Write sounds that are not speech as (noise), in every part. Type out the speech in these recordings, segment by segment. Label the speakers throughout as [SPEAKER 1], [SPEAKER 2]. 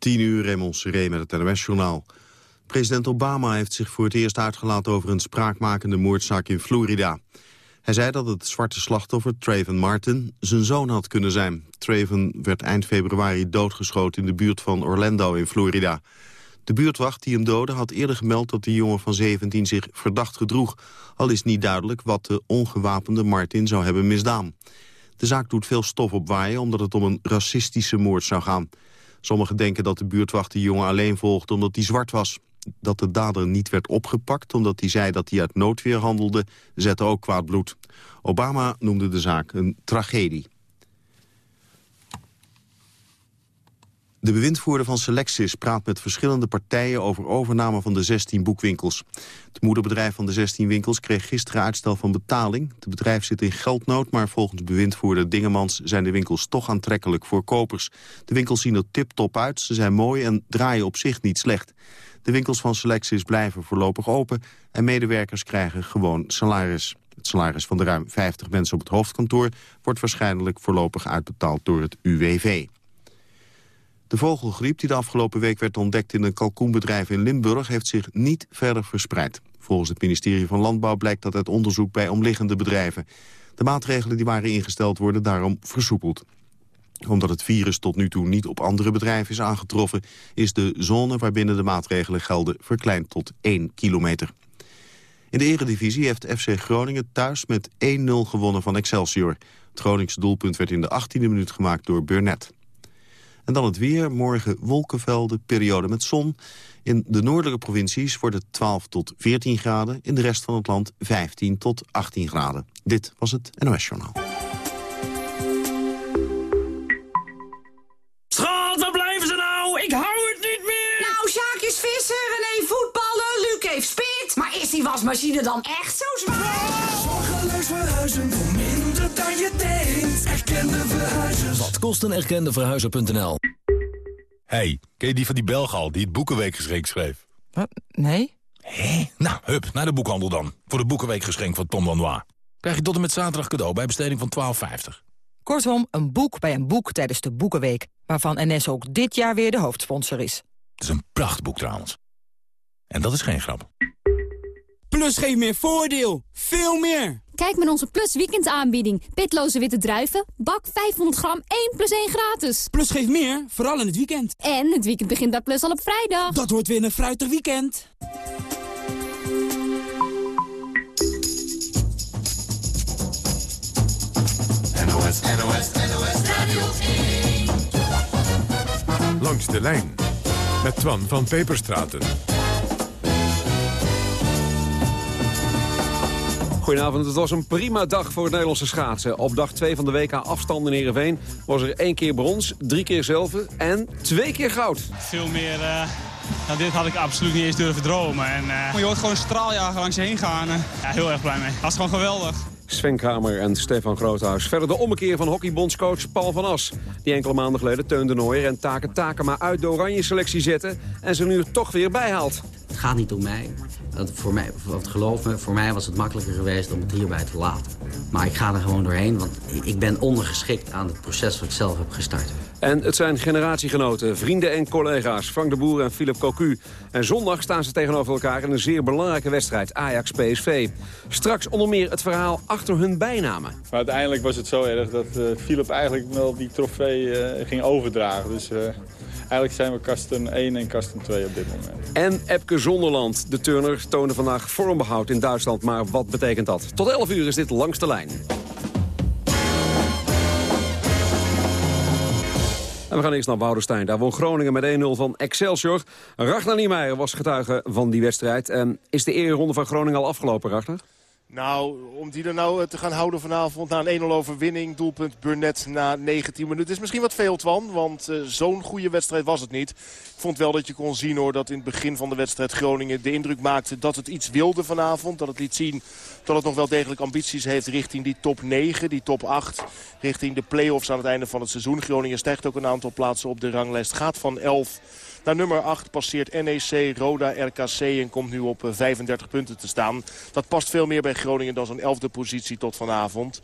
[SPEAKER 1] 10 uur, Raymond Seré met het NOS-journaal. President Obama heeft zich voor het eerst uitgelaten over een spraakmakende moordzaak in Florida. Hij zei dat het zwarte slachtoffer, Trayvon Martin, zijn zoon had kunnen zijn. Trayvon werd eind februari doodgeschoten in de buurt van Orlando in Florida. De buurtwacht die hem doodde had eerder gemeld dat de jongen van 17 zich verdacht gedroeg. Al is niet duidelijk wat de ongewapende Martin zou hebben misdaan. De zaak doet veel stof opwaaien omdat het om een racistische moord zou gaan. Sommigen denken dat de buurtwacht de jongen alleen volgde omdat hij zwart was. Dat de dader niet werd opgepakt omdat hij zei dat hij uit noodweer handelde... zette ook kwaad bloed. Obama noemde de zaak een tragedie. De bewindvoerder van Selectis praat met verschillende partijen over overname van de 16 boekwinkels. Het moederbedrijf van de 16 winkels kreeg gisteren uitstel van betaling. Het bedrijf zit in geldnood, maar volgens bewindvoerder Dingemans zijn de winkels toch aantrekkelijk voor kopers. De winkels zien er tip-top uit, ze zijn mooi en draaien op zich niet slecht. De winkels van Selectis blijven voorlopig open en medewerkers krijgen gewoon salaris. Het salaris van de ruim 50 mensen op het hoofdkantoor wordt waarschijnlijk voorlopig uitbetaald door het UWV. De vogelgriep die de afgelopen week werd ontdekt in een kalkoenbedrijf in Limburg heeft zich niet verder verspreid. Volgens het ministerie van Landbouw blijkt dat het onderzoek bij omliggende bedrijven. De maatregelen die waren ingesteld worden daarom versoepeld omdat het virus tot nu toe niet op andere bedrijven is aangetroffen... is de zone waarbinnen de maatregelen gelden verkleind tot 1 kilometer. In de eredivisie heeft FC Groningen thuis met 1-0 gewonnen van Excelsior. Het Groningse doelpunt werd in de 18e minuut gemaakt door Burnett. En dan het weer. Morgen wolkenvelden, periode met zon. In de noordelijke provincies wordt het 12 tot 14 graden. In de rest van het land 15 tot 18 graden. Dit was het NOS Journaal.
[SPEAKER 2] Schat, waar blijven ze nou? Ik hou het niet meer!
[SPEAKER 3] Nou, Sjaak is visser, René voetballen, Luc heeft spit. Maar is die wasmachine dan echt zo zwaar?
[SPEAKER 2] Zorgeloos verhuizen voor minder dan je denkt. Erkende verhuizers.
[SPEAKER 4] Wat kost een erkende verhuizer.nl?
[SPEAKER 5] Hey, ken je die van die Belgal die het Boekenweekgeschenk schreef?
[SPEAKER 6] Wat? Nee?
[SPEAKER 5] Hé? Nou, hup, naar de boekhandel dan. Voor de Boekenweekgeschenk van Tom Lanois. Krijg je tot en met zaterdag cadeau bij besteding van 12,50.
[SPEAKER 6] Kortom, een boek bij een boek tijdens de Boekenweek... waarvan NS ook dit jaar weer de hoofdsponsor is.
[SPEAKER 5] Het is een prachtboek trouwens. En dat is geen grap.
[SPEAKER 7] Plus geeft meer voordeel. Veel meer.
[SPEAKER 8] Kijk met onze Plus weekendaanbieding. Pitloze witte druiven, bak 500 gram 1 plus 1 gratis.
[SPEAKER 7] Plus geeft meer, vooral in het weekend.
[SPEAKER 8] En het weekend begint bij Plus al op vrijdag.
[SPEAKER 7] Dat wordt weer een fruitig weekend.
[SPEAKER 9] NOS, NOS, NOS Radio 1.
[SPEAKER 10] Langs de lijn met Twan van Peperstraten.
[SPEAKER 11] Goedenavond, het was een prima dag voor het Nederlandse schaatsen. Op dag 2 van de WK afstand in Ereveen was er één keer brons, drie keer zilver en twee keer goud.
[SPEAKER 12] Veel meer uh, nou, dit had ik absoluut niet eens durven dromen. En, uh, je hoort gewoon een straaljager langs je heen gaan. Uh, ja, heel erg blij mee. Dat is gewoon geweldig.
[SPEAKER 11] Sven Kramer en Stefan Groothuis. Verder de ommekeer van hockeybondscoach Paul van As. Die enkele maanden geleden Teun de Nooier en Taken Takema uit de oranje selectie zette... en ze nu er toch weer bijhaalt.
[SPEAKER 13] Het gaat niet om mij. Dat voor mij, wat geloof me, voor mij was het makkelijker geweest om het hierbij te laten. Maar ik ga er gewoon doorheen, want ik ben ondergeschikt aan het proces wat ik zelf heb gestart.
[SPEAKER 11] En het zijn generatiegenoten, vrienden en collega's, Frank de Boer en Philip Cocu. En zondag staan ze tegenover elkaar in een zeer belangrijke wedstrijd, Ajax-PSV. Straks onder meer het verhaal achter hun bijnamen.
[SPEAKER 14] Maar uiteindelijk was het zo erg dat uh, Philip eigenlijk wel die trofee uh, ging overdragen. Dus... Uh... Eigenlijk zijn we kasten 1 en kasten 2 op dit moment.
[SPEAKER 11] En Epke Zonderland, de turner, toonde vandaag vormbehoud in Duitsland. Maar wat betekent dat? Tot 11 uur is dit langs de lijn. En we gaan eerst naar Woudenstein. Daar won Groningen met 1-0 van Excelsior. Ragnar Niemeyer was getuige van die wedstrijd. Is de eerronde van Groningen al afgelopen, Ragnar?
[SPEAKER 15] Nou, om die er nou te gaan houden vanavond na een 1-0 overwinning. Doelpunt Burnett na 19 minuten. is misschien wat veel, Twan. Want uh, zo'n goede wedstrijd was het niet. Ik vond wel dat je kon zien hoor, dat in het begin van de wedstrijd Groningen de indruk maakte dat het iets wilde vanavond. Dat het liet zien dat het nog wel degelijk ambities heeft richting die top 9, die top 8. Richting de play-offs aan het einde van het seizoen. Groningen stijgt ook een aantal plaatsen op de ranglijst. Gaat van 11 naar nummer 8 passeert NEC, Roda, RKC en komt nu op 35 punten te staan. Dat past veel meer bij Groningen dan zo'n 11e positie tot vanavond.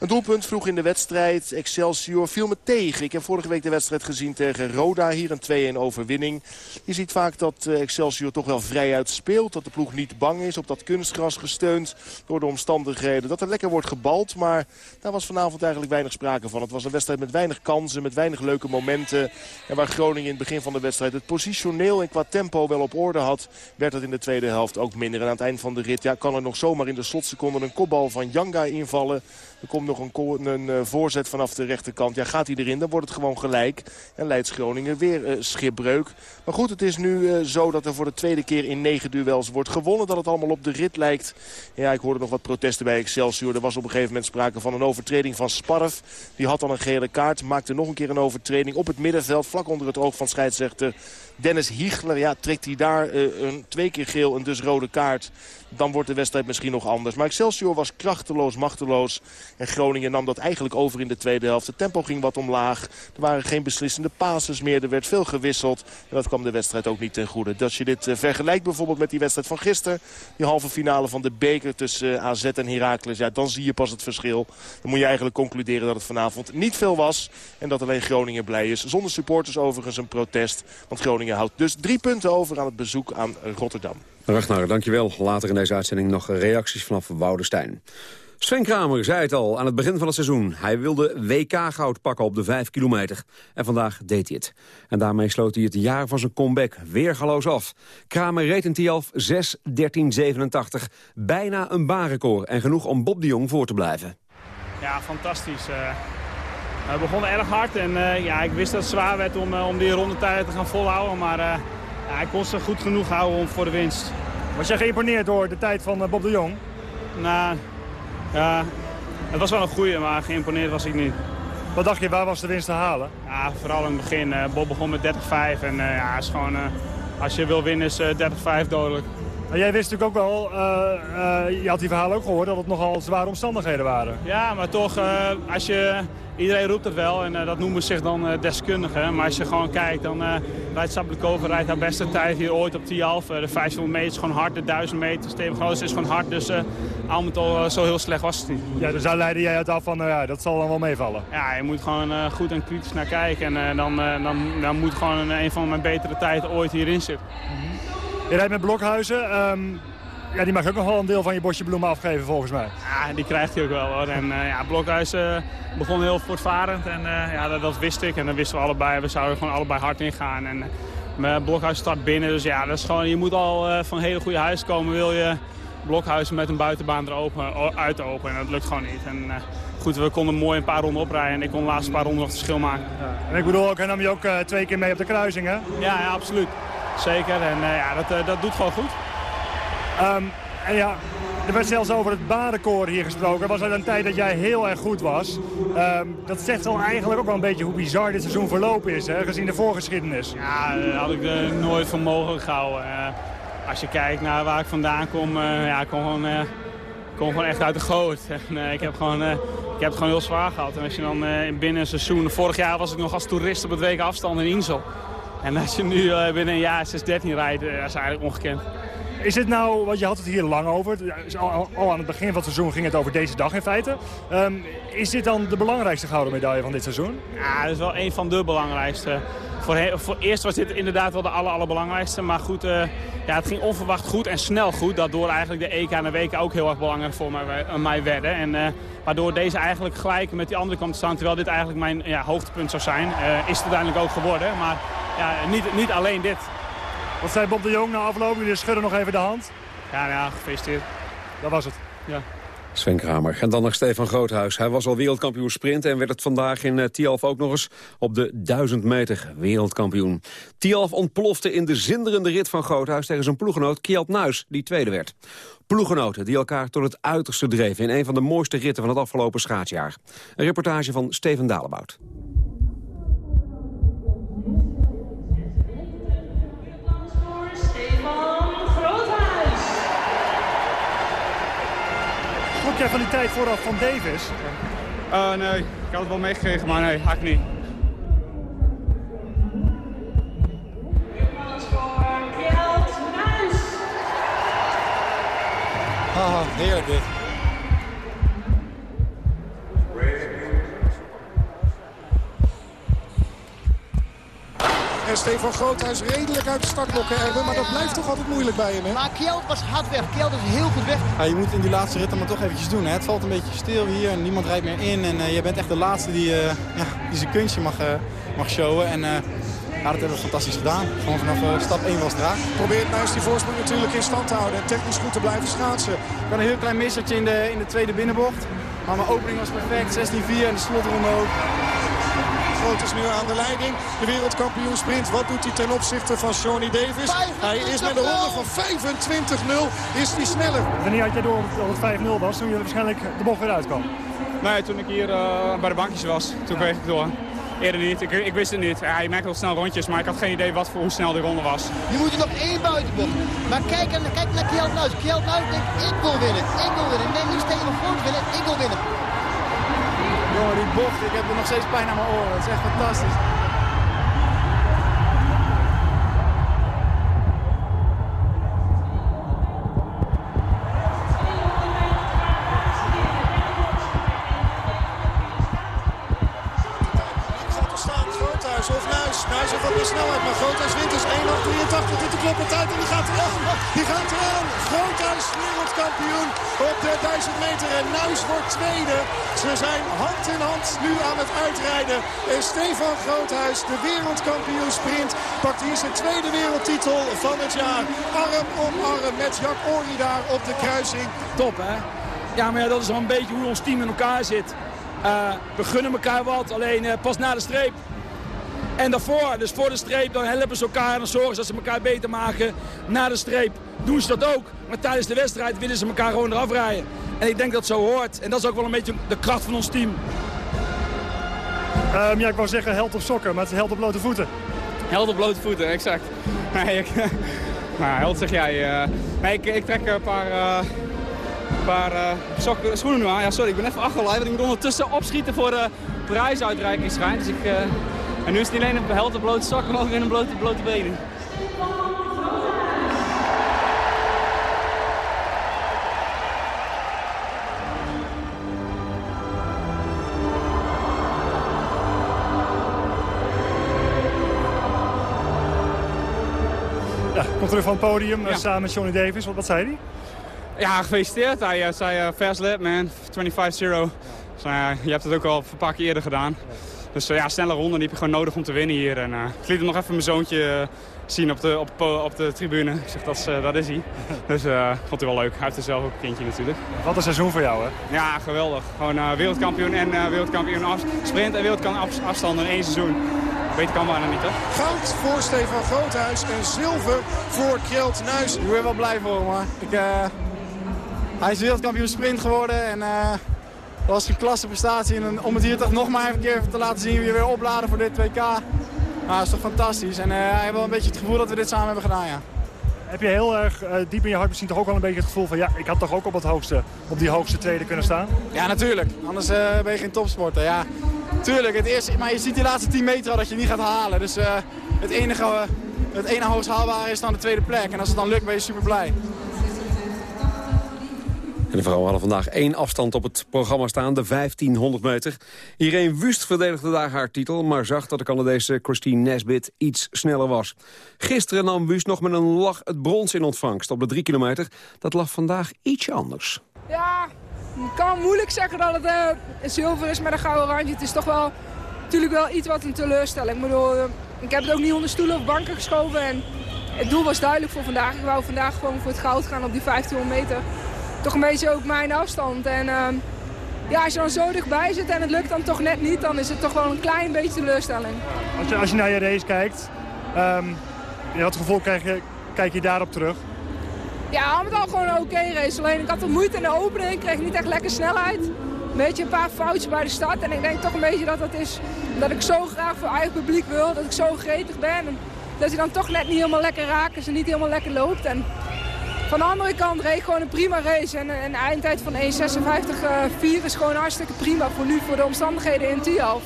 [SPEAKER 15] Een doelpunt vroeg in de wedstrijd. Excelsior viel me tegen. Ik heb vorige week de wedstrijd gezien tegen Roda. Hier een 2-1 overwinning. Je ziet vaak dat eh, Excelsior toch wel vrijuit speelt. Dat de ploeg niet bang is. Op dat kunstgras gesteund door de omstandigheden. Dat er lekker wordt gebald. Maar daar was vanavond eigenlijk weinig sprake van. Het was een wedstrijd met weinig kansen. Met weinig leuke momenten. En waar Groningen in het begin van de wedstrijd het positioneel en qua tempo wel op orde had. Werd het in de tweede helft ook minder. En aan het eind van de rit ja, kan er nog zomaar in de slotseconden een kopbal van Janga invallen. Er komt nog een, een uh, voorzet vanaf de rechterkant. Ja, gaat hij erin, dan wordt het gewoon gelijk. En leidt Groningen weer uh, schipbreuk. Maar goed, het is nu uh, zo dat er voor de tweede keer in negen duels wordt gewonnen. Dat het allemaal op de rit lijkt. Ja, ik hoorde nog wat protesten bij Excelsior. Er was op een gegeven moment sprake van een overtreding van Sparf. Die had dan een gele kaart. Maakte nog een keer een overtreding op het middenveld. Vlak onder het oog van scheidsrechter Dennis Hiegler. Ja, trekt hij daar een, twee keer geel en dus rode kaart dan wordt de wedstrijd misschien nog anders. Maar Excelsior was krachteloos, machteloos. En Groningen nam dat eigenlijk over in de tweede helft. Het tempo ging wat omlaag. Er waren geen beslissende passes meer. Er werd veel gewisseld. En dat kwam de wedstrijd ook niet ten goede. Dat je dit uh, vergelijkt bijvoorbeeld met die wedstrijd van gisteren. Die halve finale van de beker tussen uh, AZ en Heracles. Ja, dan zie je pas het verschil. Dan moet je eigenlijk concluderen dat het vanavond niet veel was. En dat alleen Groningen blij is. Zonder supporters overigens een protest. Want Groningen houdt dus drie punten over aan het bezoek aan Rotterdam.
[SPEAKER 11] Ragnar, dankjewel. Later in deze uitzending nog reacties vanaf Woudestein. Sven Kramer zei het al aan het begin van het seizoen. Hij wilde WK-goud pakken op de 5 kilometer. En vandaag deed hij het. En daarmee sloot hij het jaar van zijn comeback weergaloos af. Kramer reed in Tialf 6.13.87. Bijna een baanrecord en genoeg om Bob de Jong voor te blijven.
[SPEAKER 12] Ja, fantastisch. Uh, we begonnen erg hard en uh, ja, ik wist dat het zwaar werd om, uh, om die rondetijden te gaan volhouden. Maar ja, hij kon ze goed genoeg houden om voor de winst.
[SPEAKER 16] Was jij geïmponeerd door de tijd van Bob de Jong?
[SPEAKER 12] Nou, ja, het was wel een goede, maar geïmponeerd was ik niet.
[SPEAKER 16] Wat dacht je, waar was de winst te halen?
[SPEAKER 12] Ja, vooral in het begin. Bob begon met 30-5 en ja, is gewoon, als je wil winnen is 30-5 dodelijk.
[SPEAKER 16] Maar jij wist natuurlijk ook wel, je had die verhalen ook gehoord, dat het nogal zware omstandigheden waren.
[SPEAKER 12] Ja, maar toch, als je iedereen roept het wel en uh, dat noemen zich dan uh, deskundigen. Maar als je gewoon kijkt, dan uh, rijdt Sablikova rijdt haar beste tijd hier ooit op 10,5. de 500 meter is gewoon hard, de 1000 meter, Steven Groos is gewoon hard. Dus al met al zo heel slecht was het niet.
[SPEAKER 16] Ja, dus daar leidde jij het af van, ja, dat zal dan wel meevallen.
[SPEAKER 12] Ja, je moet gewoon goed en kritisch naar kijken. En dan, dan, dan moet gewoon een van mijn betere tijden ooit hierin zitten. Mm
[SPEAKER 16] -hmm. Je rijdt met Blokhuizen. Um... Ja, die mag ook nog wel een deel van je bosje bloemen afgeven volgens mij.
[SPEAKER 12] Ja, die krijgt hij ook wel hoor. En uh, ja, Blokhuis uh, begon heel voortvarend en uh, ja, dat, dat, wist ik. En dat wisten we allebei. We zouden gewoon allebei hard ingaan. En mijn Blokhuis start binnen. Dus ja, dat is gewoon, je moet al van een hele goede huis komen. Wil je Blokhuis met een buitenbaan uit open. En dat lukt gewoon niet. En, goed, we konden mooi een paar ronden oprijden. En ik kon de laatste paar ronden nog het verschil maken.
[SPEAKER 16] Ja. En ik bedoel, ook, hij nam je ook twee keer mee op de kruising hè?
[SPEAKER 12] Ja, ja absoluut. Zeker. En ja, dat, dat doet gewoon goed.
[SPEAKER 16] Um, en ja, er werd zelfs over het baanrecord hier gesproken. Was uit een tijd dat jij heel erg goed was. Um, dat zegt al eigenlijk ook wel een beetje hoe bizar dit seizoen verlopen is, hè, gezien de voorgeschiedenis.
[SPEAKER 12] Ja, dat had ik er nooit voor mogelijk gehouden. Als je kijkt naar waar ik vandaan kom, uh, ja, ik kom gewoon, uh, kom gewoon echt uit de goot. (laughs) En, ik, heb gewoon, ik heb het gewoon heel zwaar gehad. En als je dan binnen een seizoen... Vorig jaar was ik nog als toerist op het weken afstand in Insel. En als je nu binnen een jaar 6-13 rijdt, dat is eigenlijk ongekend.
[SPEAKER 16] Is het nou, want je had het hier lang over, al, al, aan het begin van het seizoen ging het over deze dag in feite. Um, is dit dan de belangrijkste gouden medaille van dit seizoen?
[SPEAKER 12] Ja, dat is wel een van de belangrijkste. Voor, voor eerst was dit inderdaad wel de aller, allerbelangrijkste. Maar goed, uh, ja, het ging onverwacht goed en snel goed. Daardoor eigenlijk de EK en de WK ook heel erg belangrijk voor mij, mij werden. En uh, waardoor deze eigenlijk gelijk met die andere kant staan. Terwijl dit eigenlijk mijn ja, hoogtepunt zou zijn. is het uiteindelijk ook geworden. Maar ja, niet, niet alleen dit.
[SPEAKER 16] Wat zei Bob de Jong na afloop? Jullie schudden nog even de hand.
[SPEAKER 12] Ja, ja, gefeliciteerd.
[SPEAKER 16] Dat was het.
[SPEAKER 12] Ja.
[SPEAKER 11] Sven Kramer. En dan nog Stefan Groothuis. Hij was al wereldkampioen sprint en werd het vandaag in uh, Tialf ook nog eens op de 1000 meter wereldkampioen. Tialf ontplofte in de zinderende rit van Groothuis tegen zijn ploegenoot Kjeld Nuis, die tweede werd. Ploegenoten die elkaar tot het uiterste dreven in een van de mooiste ritten van het afgelopen schaatsjaar. Een reportage van Steven Dalebout.
[SPEAKER 16] Jij van die tijd vooraf van Davis?
[SPEAKER 12] Uh, nee, ik had het wel meegekregen, maar nee, haak niet.
[SPEAKER 17] Oh, heerlijk dit. En Stefan Groothuis redelijk uit de startblokken, Erwin. Maar dat blijft toch altijd moeilijk bij hem, hè?
[SPEAKER 18] Maar Kjeld was hard weg. Kjeld is heel goed weg.
[SPEAKER 19] Ja, je moet in die laatste rit maar toch eventjes doen. Hè? Het valt een beetje stil hier en niemand rijdt meer in. En uh, je bent echt de laatste die, uh, ja, die zijn kunstje mag, uh, mag showen. En ja, dat hebben we fantastisch gedaan. Gewoon vanaf stap 1 was draag.
[SPEAKER 17] Probeert Nuis die voorsprong natuurlijk in stand te houden. En technisch goed te blijven schaatsen.
[SPEAKER 19] Ik had een heel klein missertje in de, in de tweede binnenbocht. Maar mijn opening was perfect. 16-4 en de slotronde ook.
[SPEAKER 17] Groot is nu aan de leiding. De wereldkampioen sprint. Wat doet hij ten opzichte van Shawnee Davis? Hij is met een ronde van 25-0. Is hij sneller.
[SPEAKER 16] Wanneer had jij door dat het 5-0 was? Toen je waarschijnlijk de bocht weer uitkwam.
[SPEAKER 12] Nee, toen ik hier uh, bij de bankjes was. Toen kreeg ik door. Eerder niet. Ik, ik, wist het niet. Ja, je merkt wel snel rondjes, maar ik had geen idee wat voor, hoe snel die ronde was.
[SPEAKER 18] Je moet er nog één buitenbocht. Maar kijk, kijk naar Kjeld Nuis. Kjeld Nuis denkt, ik wil winnen. Ik wil winnen. Nee, niet Steven Groot winnen. Ik wil winnen.
[SPEAKER 19] Die bocht, ik heb er nog steeds pijn aan mijn oren. Dat is echt fantastisch.
[SPEAKER 17] Wat meer snelheid, maar Groothuis wint dus 1.83. Dit de kloppen tijd en die gaat eraan. Die gaat eraan. Groothuis wereldkampioen op de 1000 meter. En Nuis wordt tweede. Ze zijn hand in hand nu aan het uitrijden. En Stefan Groothuis, de wereldkampioen sprint, pakt hier zijn tweede wereldtitel van het jaar. Arm om arm met Jack Ori daar op de kruising.
[SPEAKER 20] Top hè? Ja, maar ja, dat is wel een beetje hoe ons team in elkaar zit. Uh, we gunnen elkaar wat, alleen uh, pas na de streep en daarvoor, dus voor de streep, dan helpen ze elkaar en dan zorgen ze dat ze elkaar beter maken. Na de streep doen ze dat ook. Maar tijdens de wedstrijd willen ze elkaar gewoon eraf rijden. En ik denk dat het zo hoort. En dat is ook wel een beetje de kracht van ons team.
[SPEAKER 16] Um, ja, ik wou zeggen held op sokken, maar het is held op blote voeten.
[SPEAKER 12] Held op blote voeten, exact. (laughs) Nee, ik, (laughs) nou, held zeg jij. Uh, nee, ik, ik, trek een paar, uh, paar uh, sokken, schoenen nu aan. Ja, sorry, ik ben even achterlijf. Want ik moet ondertussen opschieten voor de prijsuitreiking schijnt. Dus ik... En nu is het niet alleen een helte blote zakken, maar ook weer een blote, blote benen.
[SPEAKER 16] Ja, komt terug van het podium ja. samen met Johnny Davis. Wat, wat zei hij?
[SPEAKER 12] Ja, gefeliciteerd. Hij uh, zei uh, fast lap man, 25-0. Dus, uh, je hebt het ook al een paar keer eerder gedaan. Dus uh, ja, snelle ronde die heb je gewoon nodig om te winnen hier. En, uh, ik liet hem nog even mijn zoontje uh, zien op de, op, op de tribune. Ik zeg, dat is, dat is hij. (laughs) Dus vond hij wel leuk. Hij heeft er zelf ook een kindje natuurlijk.
[SPEAKER 16] Wat een seizoen voor jou, hè?
[SPEAKER 12] Ja, geweldig. Gewoon wereldkampioen en wereldkampioen af, sprint en wereldkampioen afstand in één seizoen. Beter kan bijna niet, hè?
[SPEAKER 17] Goud voor Stefan Groothuis en zilver voor Kjeld Nuis.
[SPEAKER 19] Ik ben wel blij voor hem, hoor. Ik, hij is wereldkampioen sprint geworden en... Dat was een klasse prestatie. En om het hier toch nog maar een keer te laten zien wie je weer opladen voor dit 2K. Nou, dat is toch fantastisch. En uh, ik heb wel een beetje het gevoel dat we dit samen hebben gedaan, ja.
[SPEAKER 16] Heb je heel erg uh, diep in je hart misschien toch ook wel een beetje het gevoel van... ja, ik had toch ook op, het hoogste, op die hoogste tweede kunnen staan?
[SPEAKER 19] Ja, natuurlijk. Anders uh, ben je geen topsporter. Ja, tuurlijk. Het eerste, maar je ziet die laatste 10 meter al dat je niet gaat halen. Dus het, enige, het enige hoogst haalbare is dan de tweede plek. En als het dan lukt ben je super blij.
[SPEAKER 11] De vrouwen hadden vandaag één afstand op het programma staan, de 1500 meter. Irene Wust verdedigde daar haar titel, maar zag dat de Canadese Christine Nesbit iets sneller was. Gisteren nam Wust nog met een lach het brons in ontvangst op de 3 kilometer. Dat lag vandaag ietsje anders.
[SPEAKER 21] Ja, ik kan moeilijk zeggen dat het uh, zilver is met een gouden randje. Het is toch wel natuurlijk wel iets wat een teleurstelling. Ik bedoel, uh, ik heb het ook niet onder stoelen of banken geschoven. En het doel was duidelijk voor vandaag. Ik wou vandaag gewoon voor het goud gaan op die 1500 meter toch een beetje ook mijn afstand. En uh, ja, als je dan zo dichtbij zit en het lukt dan toch net niet, dan is het toch wel een klein beetje teleurstelling.
[SPEAKER 16] Als je, als je naar je race kijkt, um, wat gevoel krijg je, kijk je daarop terug?
[SPEAKER 21] Ja, al met al gewoon een oké okay race. Alleen ik had wat moeite in de opening, ik kreeg niet echt lekker snelheid. Een beetje een paar foutjes bij de start. En ik denk toch een beetje dat dat is dat ik zo graag voor eigen publiek wil. Dat ik zo gretig ben. En dat hij dan toch net niet helemaal lekker raakt en ze niet helemaal lekker loopt. En van de andere kant reed gewoon een prima race. En een eindtijd van 1.56.4 is gewoon hartstikke prima voor nu, voor de omstandigheden in Tialf.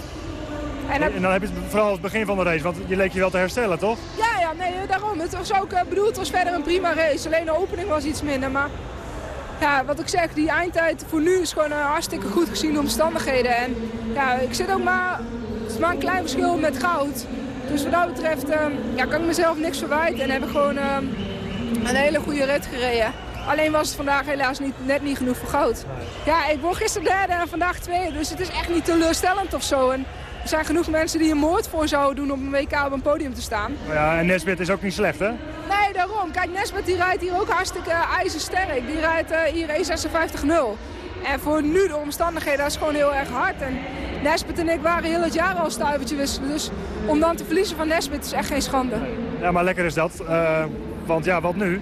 [SPEAKER 16] En, en, dan heb je het vooral het begin van de race, want je leek je wel te herstellen, toch?
[SPEAKER 21] Ja, ja nee, daarom. Het was ook bedoeld, het was verder een prima race. Alleen de opening was iets minder, maar... Ja, wat ik zeg, die eindtijd voor nu is gewoon hartstikke goed gezien de omstandigheden. En ja, ik zit ook maar... Het is maar een klein verschil met goud. Dus wat dat betreft ehm, ja, kan ik mezelf niks verwijten en heb ik gewoon ehm, een hele goede rit gereden. Alleen was het vandaag helaas niet, net niet genoeg voor goud. Ja, ik word gisteren derde en vandaag tweede, dus het is echt niet teleurstellend of zo. En er zijn genoeg mensen die een moord voor zouden doen om een WK op een podium te staan.
[SPEAKER 16] Ja, en Nesbit is ook niet slecht, hè?
[SPEAKER 21] Nee, daarom. Kijk, Nesbit die rijdt hier ook hartstikke ijzersterk. Die rijdt uh, hier E56-0. En voor nu de omstandigheden, dat is gewoon heel erg hard. En Nesbit en ik waren heel het jaar al stuivertje wisselen. Dus om dan te verliezen van Nesbit is echt geen schande.
[SPEAKER 16] Ja, maar lekker is dat. Uh, want ja, wat nu?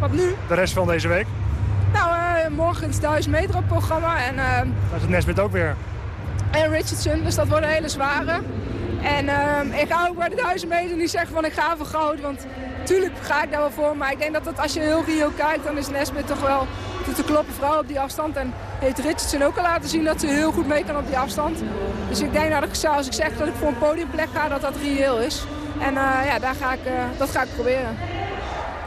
[SPEAKER 21] Wat nu?
[SPEAKER 16] De rest van deze week?
[SPEAKER 21] Nou, uh, morgen is 1000 meter op programma. En, uh,
[SPEAKER 16] dat is het Nesbit ook weer.
[SPEAKER 21] En Richardson, dus dat wordt een hele zware. En ik hou ook bij de 1000 meter niet zeggen van ik ga voor goud. Want natuurlijk ga ik daar wel voor. Maar ik denk dat, dat als je heel Rio kijkt, dan is Nesbit toch wel te kloppen vrouw op die afstand. En heeft Richardson ook al laten zien dat ze heel goed mee kan op die afstand. Dus ik denk dat ik, als ik zeg dat ik voor een podiumplek ga, dat dat reëel is. En uh, ja, daar ga ik, uh, dat ga ik proberen.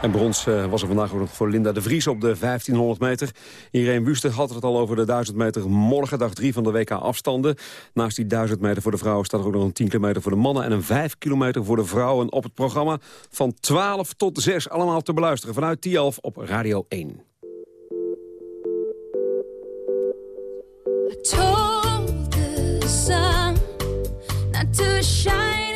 [SPEAKER 11] En brons uh, was er vandaag ook nog voor Linda de Vries op de 1500 meter. Irene Wuster had het al over de 1000 meter morgen, dag 3 van de WK afstanden. Naast die 1000 meter voor de vrouwen staat er ook nog een 10 kilometer voor de mannen... en een 5 kilometer voor de vrouwen op het programma van 12 tot 6. Allemaal te beluisteren vanuit Tialf op Radio 1.
[SPEAKER 22] I told the sun not to shine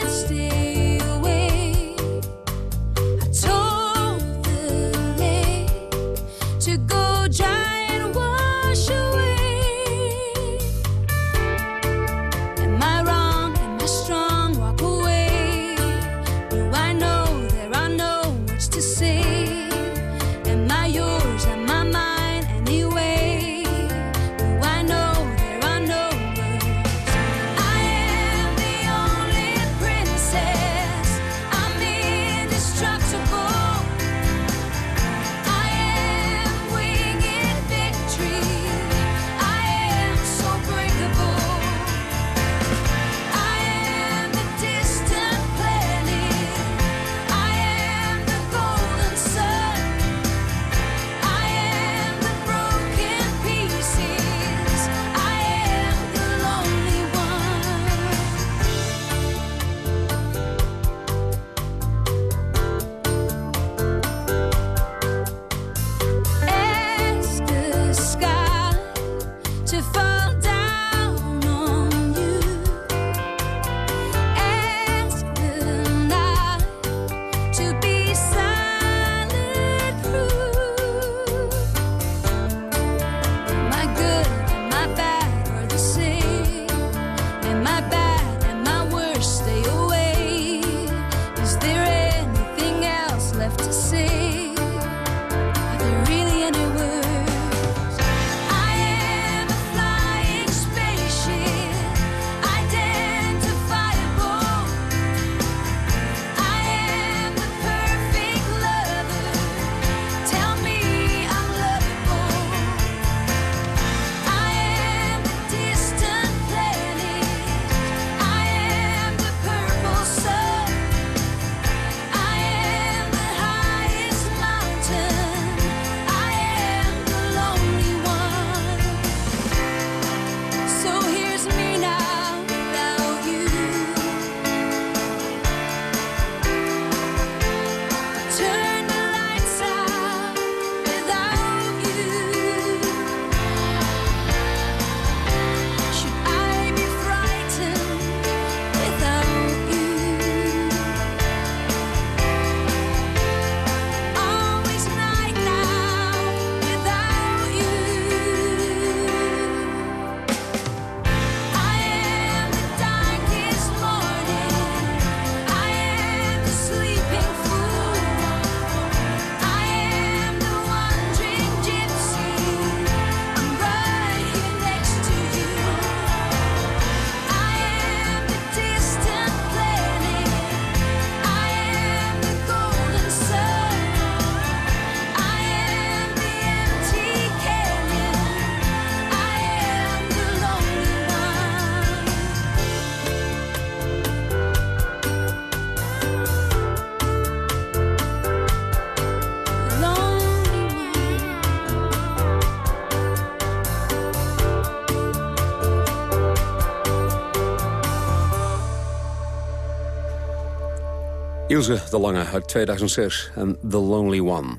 [SPEAKER 11] Ilse de Lange uit 2006 en The Lonely One.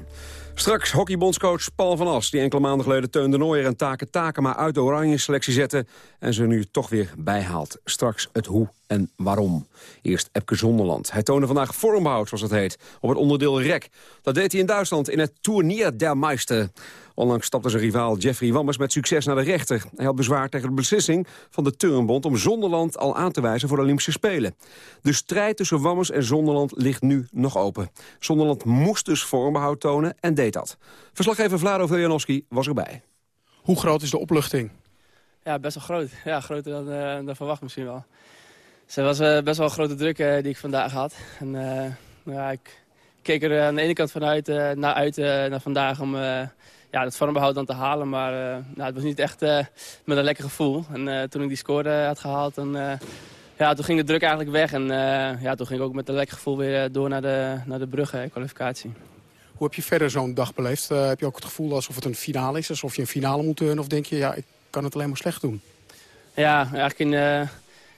[SPEAKER 11] Straks hockeybondscoach Paul van As, die enkele maanden geleden Teun de Nooier en Taken Takema uit de oranje selectie zette en ze nu toch weer bijhaalt. Straks het hoe en waarom. Eerst Epke Zonderland. Hij toonde vandaag vormbehoud, zoals het heet, op het onderdeel rek. Dat deed hij in Duitsland in het Tournier der Meister. Onlangs stapte zijn rivaal Jeffrey Wammers met succes naar de rechter. Hij had bezwaar tegen de beslissing van de Turnbond om Zonderland al aan te wijzen voor de Olympische Spelen. De strijd tussen Wammers en Zonderland ligt nu nog open. Zonderland moest dus vormbehoud tonen en deed dat. Verslaggever Vlado Veljanowski was erbij.
[SPEAKER 23] Hoe groot is de opluchting?
[SPEAKER 24] Ja, best wel groot. Ja, groter dan, uh, dan verwacht misschien wel. Dus het was uh, best wel een grote druk uh, die ik vandaag had. En, nou ja, ik keek er aan de ene kant vanuit naar uit naar vandaag om ja, dat vormbehoud dan te halen. Maar uh, nou, het was niet echt uh, met een lekker gevoel. En uh, toen ik die score had gehaald, ja, toen ging de druk eigenlijk weg. En ja, toen ging ik ook met een lekker gevoel weer door naar de, naar de bruggen, kwalificatie.
[SPEAKER 23] Hoe heb je verder zo'n dag beleefd? heb je ook het gevoel alsof het een finale is? Alsof je een finale moet turnen? Of denk je, ja, ik kan het alleen maar slecht doen?
[SPEAKER 24] Ja, eigenlijk in,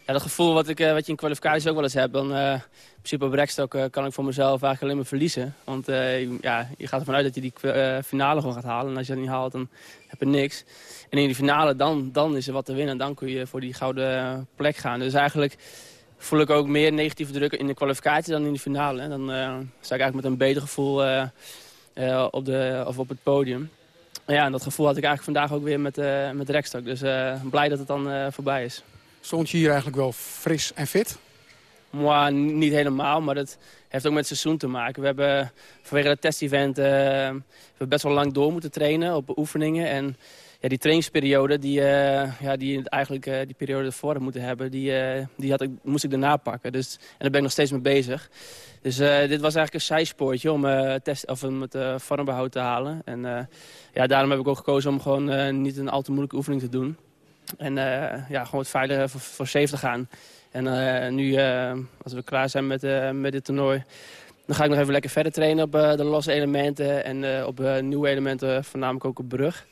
[SPEAKER 24] ja, dat gevoel wat, ik, wat je in kwalificaties ook wel eens hebt. Dan, principe op rekstok uh, kan ik voor mezelf eigenlijk alleen maar verliezen. Want uh, ja, je gaat ervan uit dat je die uh, finale gewoon gaat halen. En als je dat niet haalt, dan heb je niks. En in die finale, dan, dan is er wat te winnen. Dan kun je voor die gouden plek gaan. Dus eigenlijk voel ik ook meer negatieve druk in de kwalificatie dan in de finale. Dan sta ik eigenlijk met een beter gevoel op, de, of op het podium. Ja, en dat gevoel had ik eigenlijk vandaag ook weer met, met rekstok. Dus blij dat het dan voorbij is.
[SPEAKER 23] Stond je hier eigenlijk wel fris en fit?
[SPEAKER 24] Niet helemaal, maar dat heeft ook met het seizoen te maken. We hebben vanwege het testevent we best wel lang door moeten trainen op oefeningen. En ja, die trainingsperiode, die, uh, ja, die eigenlijk uh, die periode ervoor moeten hebben, die, die had ik, moest ik daarna pakken. Dus, en daar ben ik nog steeds mee bezig. Dus dit was eigenlijk een zijspoortje om, test, of, om het vormbehoud te halen. En ja, daarom heb ik ook gekozen om gewoon niet een al te moeilijke oefening te doen. En ja, gewoon het veilige voor, voor safe te gaan. En uh, nu, uh, als we klaar zijn met, met dit toernooi... dan ga ik nog even lekker verder trainen op de losse elementen... en op nieuwe elementen, voornamelijk ook op brug.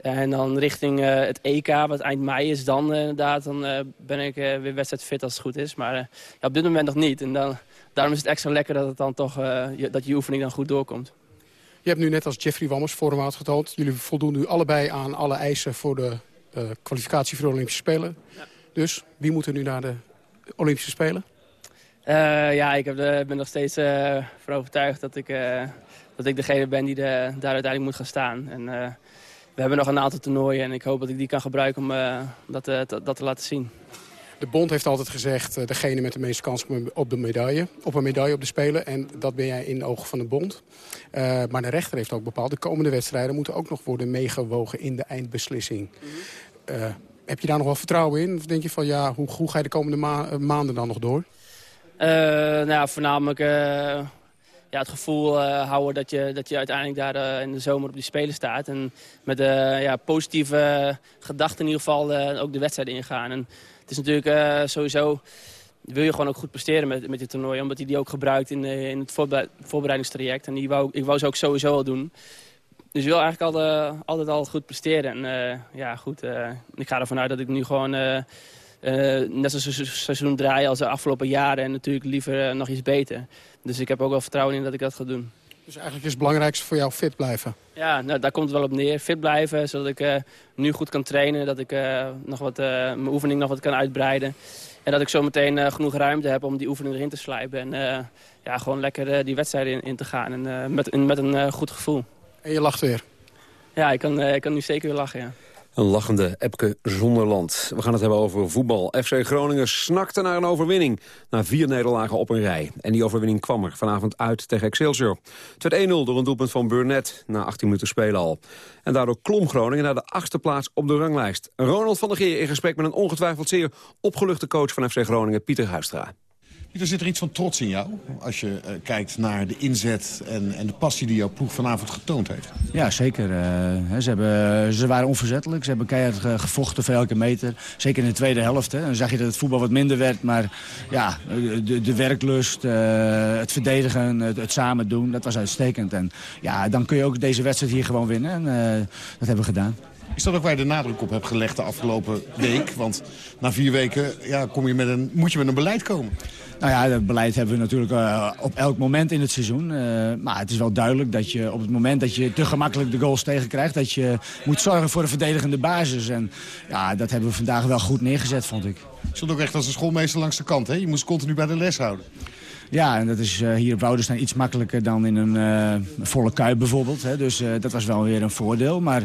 [SPEAKER 24] En dan richting het EK, wat eind mei is dan inderdaad... dan ben ik weer wedstrijdfit als het goed is. Maar ja, op dit moment nog niet. En dan, daarom is het extra lekker dat, het dan toch, je, dat je oefening dan goed doorkomt.
[SPEAKER 23] Je hebt nu net als Jeffrey Wammers vorm getoond. Jullie voldoen nu allebei aan alle eisen voor de kwalificatie voor de Olympische Spelen. Ja. Dus wie moet er nu naar de Olympische Spelen?
[SPEAKER 24] Uh, ja, ik heb de, ben nog steeds uh, van overtuigd dat ik, dat ik degene ben die de, daar uiteindelijk moet gaan staan. En, we hebben nog een aantal toernooien en ik hoop dat ik die kan gebruiken om dat, dat te laten zien.
[SPEAKER 23] De bond heeft altijd gezegd, degene met de meeste kans op, de medaille, op een medaille op de Spelen. En dat ben jij in de ogen van de bond. maar de rechter heeft ook bepaald, de komende wedstrijden moeten ook nog worden meegewogen in de eindbeslissing. Mm heb je daar nog wel vertrouwen in? Of denk je van, ja, hoe, hoe ga je de komende eh, maanden dan nog door?
[SPEAKER 24] Uh, nou ja, voornamelijk uh, ja, het gevoel uh, houden dat je, dat je uiteindelijk daar in de zomer op die Spelen staat. En met ja, positieve gedachten in ieder geval ook de wedstrijd ingaan. En het is natuurlijk sowieso... Wil je gewoon ook goed presteren met, met dit toernooi. Omdat hij die ook gebruikt in, in het voorbereidingstraject. En die wou, ik wou ze ook sowieso al doen. Dus ik wil eigenlijk altijd, altijd al goed presteren. En ja, goed, ik ga ervan uit dat ik nu gewoon uh, net zo'n seizoen draai als de afgelopen jaren. En natuurlijk liever nog iets beter. Dus ik heb ook wel vertrouwen in dat ik dat ga doen.
[SPEAKER 23] Dus eigenlijk is het belangrijkste voor jou fit blijven?
[SPEAKER 24] Ja, nou, daar komt het wel op neer. Fit blijven, zodat ik nu goed kan trainen. Dat ik nog wat, mijn oefening nog wat kan uitbreiden. En dat ik zo meteen genoeg ruimte heb om die oefening erin te slijpen. En ja, gewoon lekker die wedstrijden in, in, te gaan. En met, met een goed gevoel.
[SPEAKER 23] En je lacht weer.
[SPEAKER 24] Ja, ik kan, ik kan nu zeker weer lachen, ja.
[SPEAKER 11] Een lachende Epke Zonderland. We gaan het hebben over voetbal. FC Groningen snakte naar een overwinning. Na vier nederlagen op een rij. En die overwinning kwam er vanavond uit tegen Excelsior. Het werd 1-0 door een doelpunt van Burnett. Na 18 minuten spelen al. En daardoor klom Groningen naar de achtste plaats op de ranglijst. Ronald van der Geer in gesprek met een ongetwijfeld zeer opgeluchte coach van FC Groningen, Pieter Huistra.
[SPEAKER 25] Er zit er iets van trots in jou, als je uh, kijkt naar de inzet en, en de passie die jouw ploeg vanavond getoond heeft.
[SPEAKER 26] Ja, zeker. Uh, ze, hebben, ze waren onverzettelijk. Ze hebben keihard gevochten voor elke meter. Zeker in de tweede helft. Hè. Dan zag je dat het voetbal wat minder werd. Maar ja, de, de werklust, uh, het verdedigen, het, het, samen doen, dat was uitstekend. En ja, dan kun je ook deze wedstrijd hier gewoon winnen. En dat hebben we gedaan.
[SPEAKER 25] Is dat ook waar je de nadruk op hebt gelegd de afgelopen week? Want na vier weken ja, kom je met een, moet je met een beleid komen.
[SPEAKER 26] Nou ja, dat beleid hebben we natuurlijk uh, op elk moment in het seizoen. Uh, maar het is wel duidelijk dat je op het moment dat je te gemakkelijk de goals tegenkrijgt... dat je moet zorgen voor een verdedigende basis. En ja, dat hebben we vandaag wel goed neergezet, vond ik.
[SPEAKER 25] Je stond ook echt als een schoolmeester langs de kant, hè? Je moest continu bij de les houden.
[SPEAKER 26] Ja, en dat is uh, hier op Woudenstein iets makkelijker dan in een volle kuip bijvoorbeeld. Hè. Dus dat was wel weer een voordeel. Maar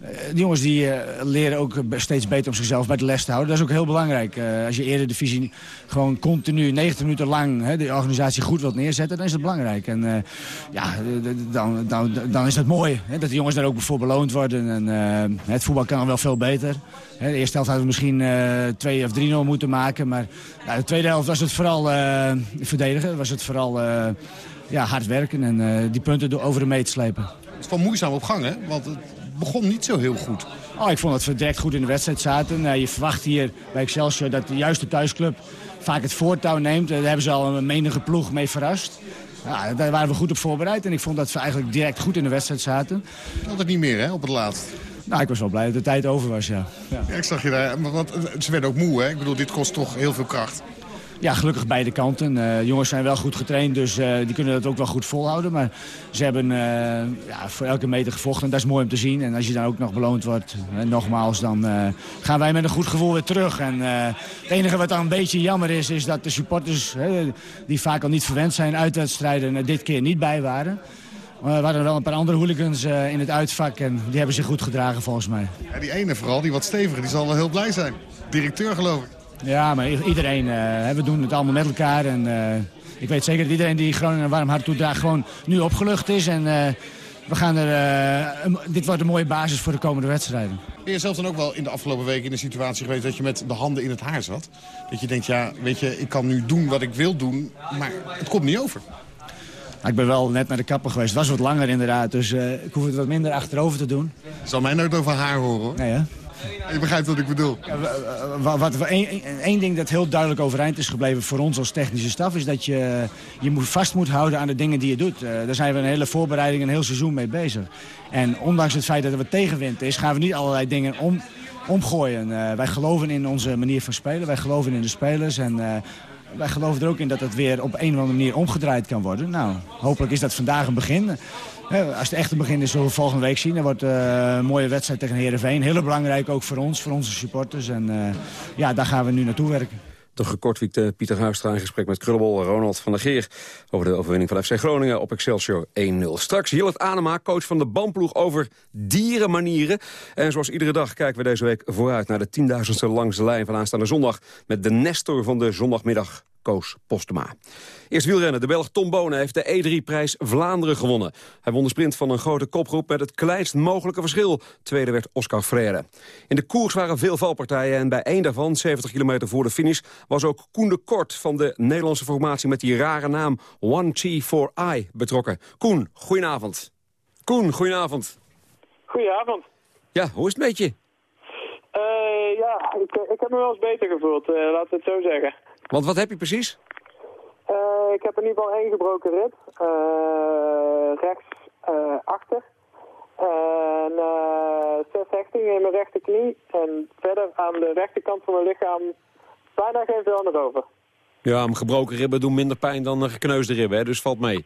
[SPEAKER 26] de jongens die leren ook steeds beter om zichzelf bij de les te houden. Dat is ook heel belangrijk. als je eerder divisie gewoon continu 90 minuten lang hè, de organisatie goed wilt neerzetten, dan is dat belangrijk. En ja, dan, dan, dan is dat mooi. Hè, dat de jongens daar ook voor beloond worden. En het voetbal kan wel veel beter. Hè, de eerste helft hadden we misschien 2 of 3-0 moeten maken. Maar de tweede helft was het vooral verdedigen. Was het vooral ja, hard werken en die punten over de meet slepen.
[SPEAKER 25] Het is wel moeizaam op gang, hè? Want begon niet zo heel goed.
[SPEAKER 26] Oh, ik vond dat we direct goed in de wedstrijd zaten. Uh, je verwacht hier bij Excelsior dat de juiste thuisclub vaak het voortouw neemt. Uh, daar hebben ze al een menige ploeg mee verrast. Ja, daar waren we goed op voorbereid. En ik vond dat we eigenlijk direct goed in de wedstrijd zaten.
[SPEAKER 25] Dat het niet meer, hè, op het laatst?
[SPEAKER 26] Nou, ik was wel blij dat de tijd over was, ja.
[SPEAKER 25] ja. ja ik zag je daar, want ze werden ook moe, hè? Ik bedoel, dit kost toch heel veel kracht.
[SPEAKER 26] Ja, gelukkig beide kanten. Uh, jongens zijn wel goed getraind, dus uh, die kunnen dat ook wel goed volhouden. Maar ze hebben uh, ja, voor elke meter gevochten en dat is mooi om te zien. En als je dan ook nog beloond wordt, nogmaals, dan gaan wij met een goed gevoel weer terug. En het enige wat dan een beetje jammer is, is dat de supporters, die vaak al niet verwend zijn uit wedstrijden, dit keer niet bij waren. Maar er waren wel een paar andere hooligans in het uitvak en die hebben zich goed gedragen volgens mij.
[SPEAKER 25] Die ene vooral, die wat steviger, die zal wel heel blij zijn. Directeur geloof ik.
[SPEAKER 26] Ja, maar iedereen, uh, we doen het allemaal met elkaar. En uh, ik weet zeker dat iedereen die Groningen een warm hart toedraagt gewoon nu opgelucht is. En uh, we gaan er, een, dit wordt een mooie basis voor de komende wedstrijden.
[SPEAKER 25] Ben je zelf dan ook wel in de afgelopen weken in de situatie geweest dat je met de handen in het haar zat? Dat je denkt, ja, weet je, ik kan nu doen wat ik wil doen, maar het komt niet over.
[SPEAKER 26] Nou, ik ben wel net naar de kapper geweest. Het was wat langer inderdaad, dus ik hoef het wat minder achterover te doen.
[SPEAKER 25] Zal mij nooit over haar horen hoor.
[SPEAKER 26] Nee hè? (laughs)
[SPEAKER 25] Je begrijpt wat ik bedoel.
[SPEAKER 26] Wat, één ding dat heel duidelijk overeind is gebleven voor ons als technische staf... is dat je je moet, vast moet houden aan de dingen die je doet. Uh, daar zijn we een hele voorbereiding, een heel seizoen mee bezig. En ondanks het feit dat er wat tegenwind is... gaan we niet allerlei dingen om, omgooien. Uh, wij geloven in onze manier van spelen. Wij geloven in de spelers. En uh, wij geloven er ook in dat het weer op een of andere manier omgedraaid kan worden. Nou, hopelijk is dat vandaag een begin. Als het echte begin is, zullen we volgende week zien. Er wordt uh, een mooie wedstrijd tegen Heerenveen. Heel belangrijk ook voor ons, voor onze supporters. En uh, ja, daar gaan we nu naartoe werken.
[SPEAKER 11] De gekortwiekte Pieter Huistra in gesprek met Krullebol Ronald van der Geer... over de overwinning van FC Groningen op Excelsior 1-0. Straks Jillet Anema, coach van de bandploeg over dierenmanieren. En zoals iedere dag kijken we deze week vooruit naar de tienduizendste langs de lijn van aanstaande zondag... met de Nestor van de zondagmiddag Koos Postema. Eerst wielrennen. De Belg Tom Bonen heeft de E3-prijs Vlaanderen gewonnen. Hij won de sprint van een grote kopgroep met het kleinst mogelijke verschil. Tweede werd Oscar Freire. In de koers waren veel valpartijen en bij één daarvan, 70 kilometer voor de finish... was ook Koen de Kort van de Nederlandse formatie met die rare naam One G for I betrokken. Koen, goedenavond. Koen, goedenavond.
[SPEAKER 27] Goedenavond.
[SPEAKER 11] Ja, hoe is het met je?
[SPEAKER 27] Uh, ja, ik, ik heb me wel eens beter gevoeld, uh, laten we het zo zeggen.
[SPEAKER 11] Want wat heb je precies?
[SPEAKER 27] Uh, ik heb in ieder geval één gebroken rib. Uh, rechts uh, achter. En zes hechtingen in mijn rechterknie. En verder aan de rechterkant van mijn lichaam bijna geen veel over.
[SPEAKER 11] Ja, maar gebroken ribben doen minder pijn dan een gekneusde ribben, hè? dus valt mee.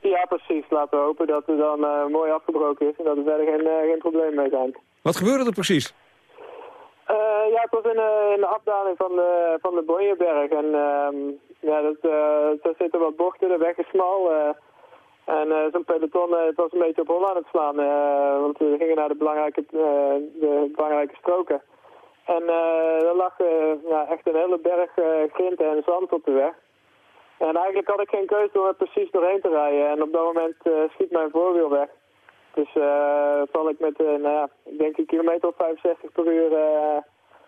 [SPEAKER 27] Ja, precies. Laten we hopen dat het dan mooi afgebroken is en dat er verder geen, geen probleem mee zijn.
[SPEAKER 11] Wat gebeurde er precies?
[SPEAKER 27] Uh, ja, het was in, uh, in de afdaling van de, van de Bonjeberg. En uh, ja, dat, uh, daar zitten wat bochten, de weg is smal. en zo'n peloton, het was een beetje op hol aan het slaan. want we gingen naar de belangrijke, de belangrijke stroken. En er lag ja, echt een hele berg grind en zand op de weg. En eigenlijk had ik geen keuze door er precies doorheen te rijden. En op dat moment schiet mijn voorwiel weg. Dus val ik met, nou ja, ik denk een kilometer of 65 per uur uh,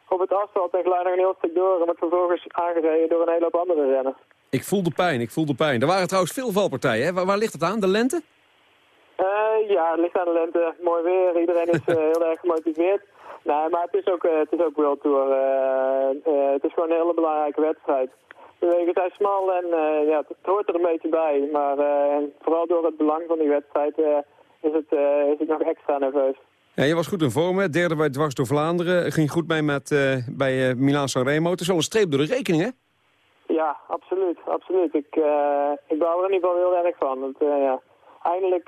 [SPEAKER 27] op het asfalt en glijden nog een heel stuk door. En wordt vervolgens aangereden door een hele hoop andere renners.
[SPEAKER 11] Ik voel de pijn, ik voel de pijn. Er waren trouwens veel valpartijen, hè? Waar, waar ligt het aan? De lente?
[SPEAKER 27] ja, het ligt aan de lente. Mooi weer, iedereen is (laughs) heel erg gemotiveerd. Nee, maar het is ook, het is ook World Tour. het is gewoon een hele belangrijke wedstrijd. De wegen zijn smal en ja, het hoort er een beetje bij. Maar vooral door het belang van die wedstrijd is het, uh, is het nog extra nerveus.
[SPEAKER 11] Ja, je was goed in vorm, hè? derde bij Dwars door Vlaanderen. Ging goed mee met, eh, bij uh, Milaan Sanremo. Het is wel een streep door de rekening, hè?
[SPEAKER 27] Ja, absoluut. absoluut. Ik, ik bouw er in ieder geval heel erg van. Want, ja. Eindelijk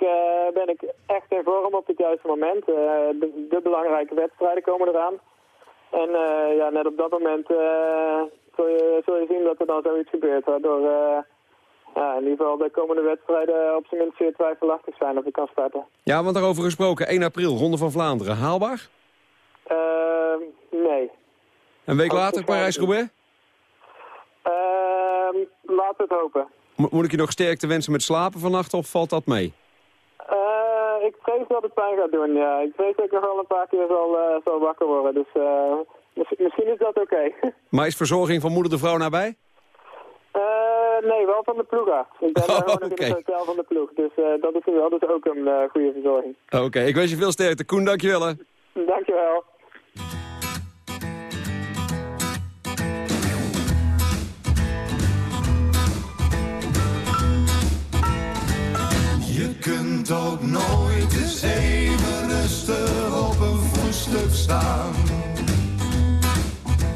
[SPEAKER 27] ben ik echt in vorm op het juiste moment. De, de, belangrijke wedstrijden komen eraan. En ja, net op dat moment zul, je, zul je zien dat er dan zoiets gebeurt. Waardoor ja, in ieder geval de komende wedstrijden op zijn minst zeer twijfelachtig zijn of ik kan starten.
[SPEAKER 11] Ja, want daarover gesproken, 1 april, Ronde van Vlaanderen. Haalbaar?
[SPEAKER 27] Uh, nee.
[SPEAKER 11] Een week later Parijs-Roubaix?
[SPEAKER 27] Uh, laten we het hopen.
[SPEAKER 11] moet ik je nog sterk te wensen met slapen vannacht of valt dat mee?
[SPEAKER 27] Uh, ik vrees dat het pijn gaat doen, ja. Ik vrees dat ik nog wel een paar keer zal, zal wakker worden. Dus misschien is dat oké. Okay. (laughs)
[SPEAKER 11] maar is verzorging van moeder de vrouw nabij?
[SPEAKER 27] Uh, nee, wel van de ploeg af. Ik ben (laughs) oh, okay. in het hotel van de ploeg. Dus uh, dat, is, dat is ook een uh, goede verzorging.
[SPEAKER 11] Oké, okay. ik wens je veel sterkte. Koen, dankjewel hè.
[SPEAKER 27] Dankjewel.
[SPEAKER 9] Je kunt ook nooit eens even rustig op een voetstuk staan.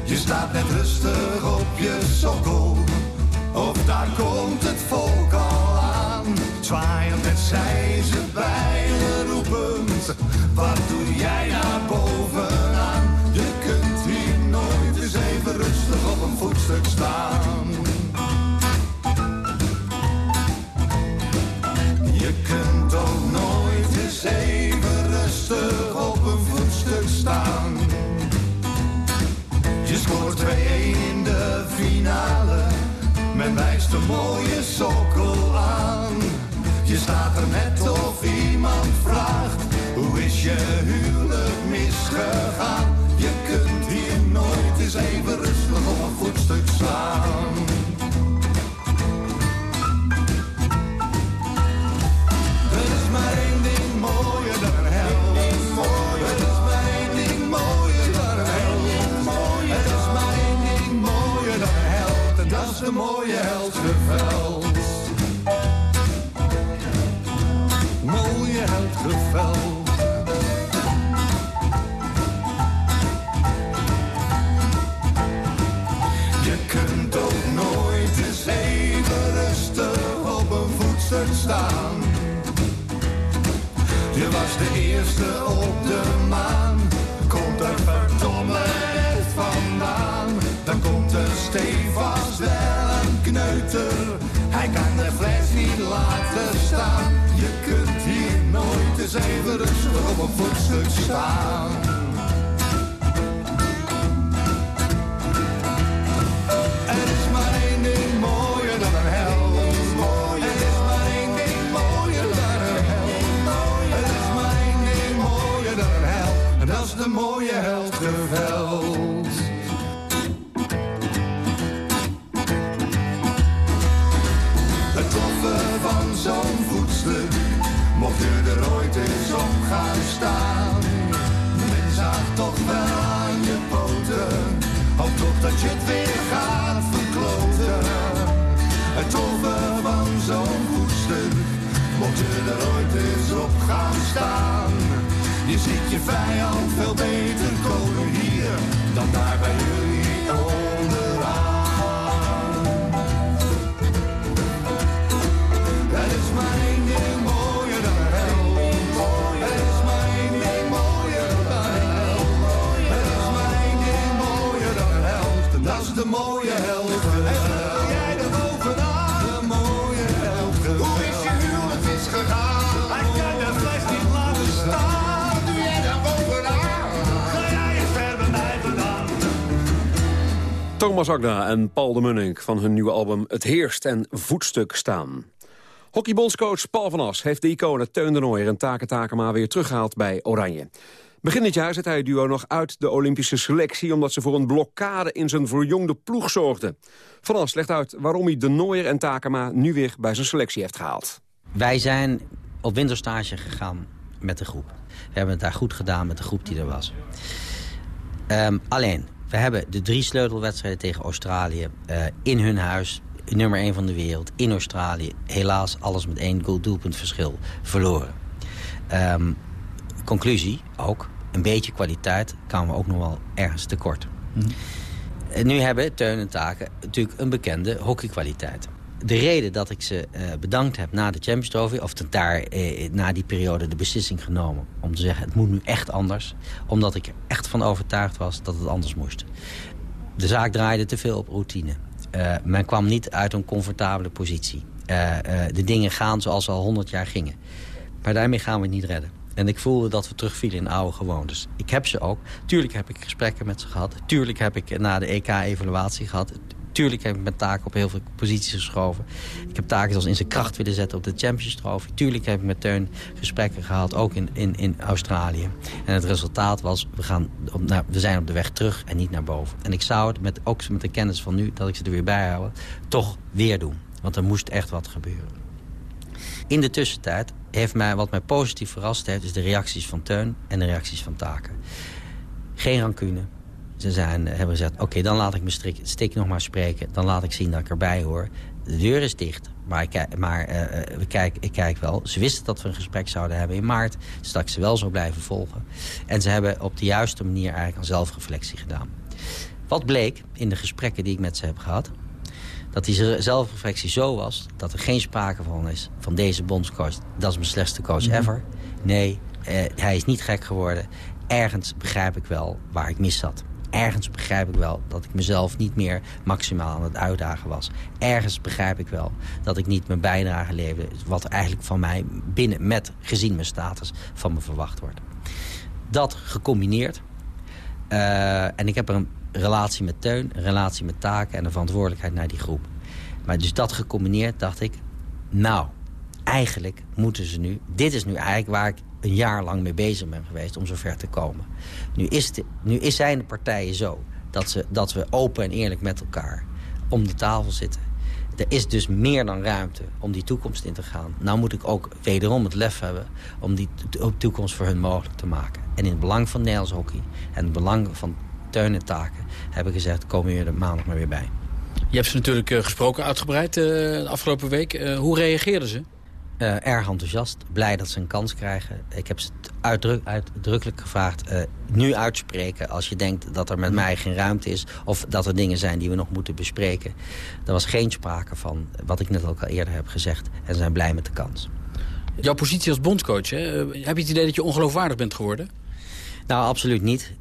[SPEAKER 9] Je staat net rustig op je sokkel of daar komt het volk al aan. Zwaaiend met zij ze roepend. Mooie sokkel aan. Je staat er net of iemand vraagt, hoe is je huwelijk misgegaan? De eerste op de maan. Komt er verdomme vandaan. Dan komt er stevast wel een kneuter. Hij kan de fles niet laten staan. Je kunt hier nooit eens even rustig op een voetstuk staan. Staan. Je ziet je vijand veel beter komen hier, dan daar bij jullie
[SPEAKER 11] Thomas Agda en Paul de Munnik van hun nieuwe album Het Heerst en Voetstuk staan. Hockeybondscoach Paul van As heeft de iconen Teun de Nooijer en Take Takema weer teruggehaald bij Oranje. Begin dit jaar zet hij het duo nog uit de Olympische selectie... omdat ze voor een blokkade in zijn verjongde ploeg zorgden. Van As legt uit waarom hij de Nooijer en Takema nu weer bij zijn selectie heeft gehaald.
[SPEAKER 13] Wij zijn op winterstage gegaan met de groep. We hebben het daar goed gedaan met de groep die er was. Ehm, alleen, we hebben de drie sleutelwedstrijden tegen Australië eh, in hun huis... nummer 1 van de wereld, in Australië... helaas alles met één goal doelpunt verschil verloren. Ehm, conclusie ook, een beetje kwaliteit kwamen we ook nog wel ergens tekort. En nu hebben Teun en Taken natuurlijk een bekende hockeykwaliteit. De reden dat ik ze eh, bedankt heb na de Champions Trophy... of dat daar eh, na die periode de beslissing genomen... om te zeggen, het moet nu echt anders. Omdat ik er echt van overtuigd was dat het anders moest. De zaak draaide te veel op routine. Eh, men kwam niet uit een comfortabele positie. De dingen gaan zoals ze al honderd jaar gingen. Maar daarmee gaan we het niet redden. En ik voelde dat we terugvielen in oude gewoontes. Ik heb ze ook. Tuurlijk heb ik gesprekken met ze gehad. Tuurlijk heb ik na de EK-evaluatie gehad. Tuurlijk heb ik mijn taken op heel veel posities geschoven. Ik heb taken zoals in zijn kracht willen zetten op de Champions Trophy. Tuurlijk heb ik met Teun gesprekken gehad, ook in, in, in Australië. En het resultaat was, we, gaan naar, we zijn op de weg terug en niet naar boven. En ik zou het, met, ook met de kennis van nu, dat ik ze er weer bij hou, toch weer doen. Want er moest echt wat gebeuren. In de tussentijd heeft mij, wat mij positief verrast heeft... is de reacties van Teun en de reacties van Taken. Geen rancune. Ze zijn, hebben gezegd, oké, dan laat ik mijn strik, stik nog maar spreken. Dan laat ik zien dat ik erbij hoor. De deur is dicht, maar, ik, maar eh, eh, we kijk, ik kijk wel. Ze wisten dat we een gesprek zouden hebben in maart. Dus dat ik ze wel zou blijven volgen. En ze hebben op de juiste manier eigenlijk een zelfreflectie gedaan. Wat bleek in de gesprekken die ik met ze heb gehad dat die zelfreflectie zo was dat er geen sprake van is van deze bondscoach. Dat is mijn slechtste coach ever. Nee, eh, hij is niet gek geworden. Ergens begrijp ik wel waar ik mis zat. Ergens begrijp ik wel dat ik mezelf niet meer maximaal aan het uitdagen was. Ergens begrijp ik wel dat ik niet mijn bijdrage leefde... wat eigenlijk van mij binnen met, gezien mijn status, van me verwacht wordt. Dat gecombineerd eh, en ik heb een relatie met Teun, een relatie met taken en een verantwoordelijkheid naar die groep. Maar dus dat gecombineerd dacht ik, nou, eigenlijk moeten ze nu... Dit is nu eigenlijk waar ik een jaar lang mee bezig ben geweest om zover te komen. Nu, is de, nu is zijn de partijen zo dat, ze, dat we open en eerlijk met elkaar om de tafel zitten. Er is dus meer dan ruimte om die toekomst in te gaan. Nou moet ik ook wederom het lef hebben om die to- toekomst voor hun mogelijk te maken. En in het belang van Nederlands hockey en het belang van Teun en Taken... heb ik gezegd, komen jullie er maandag maar weer bij.
[SPEAKER 28] Je hebt ze natuurlijk eh, gesproken, uitgebreid, eh, de afgelopen week. Eh, hoe reageerden ze?
[SPEAKER 13] Eh, erg enthousiast, blij dat ze een kans krijgen. Ik heb ze uitdruk, uitdrukkelijk gevraagd eh, nu uitspreken... als je denkt dat er met mij geen ruimte is... of dat er dingen zijn die we nog moeten bespreken. Er was geen sprake van, wat ik net ook al eerder heb gezegd... en zijn blij met de kans.
[SPEAKER 28] Jouw positie als bondscoach, hè? eh, heb je het idee dat je ongeloofwaardig bent geworden?
[SPEAKER 13] Nou, absoluut niet.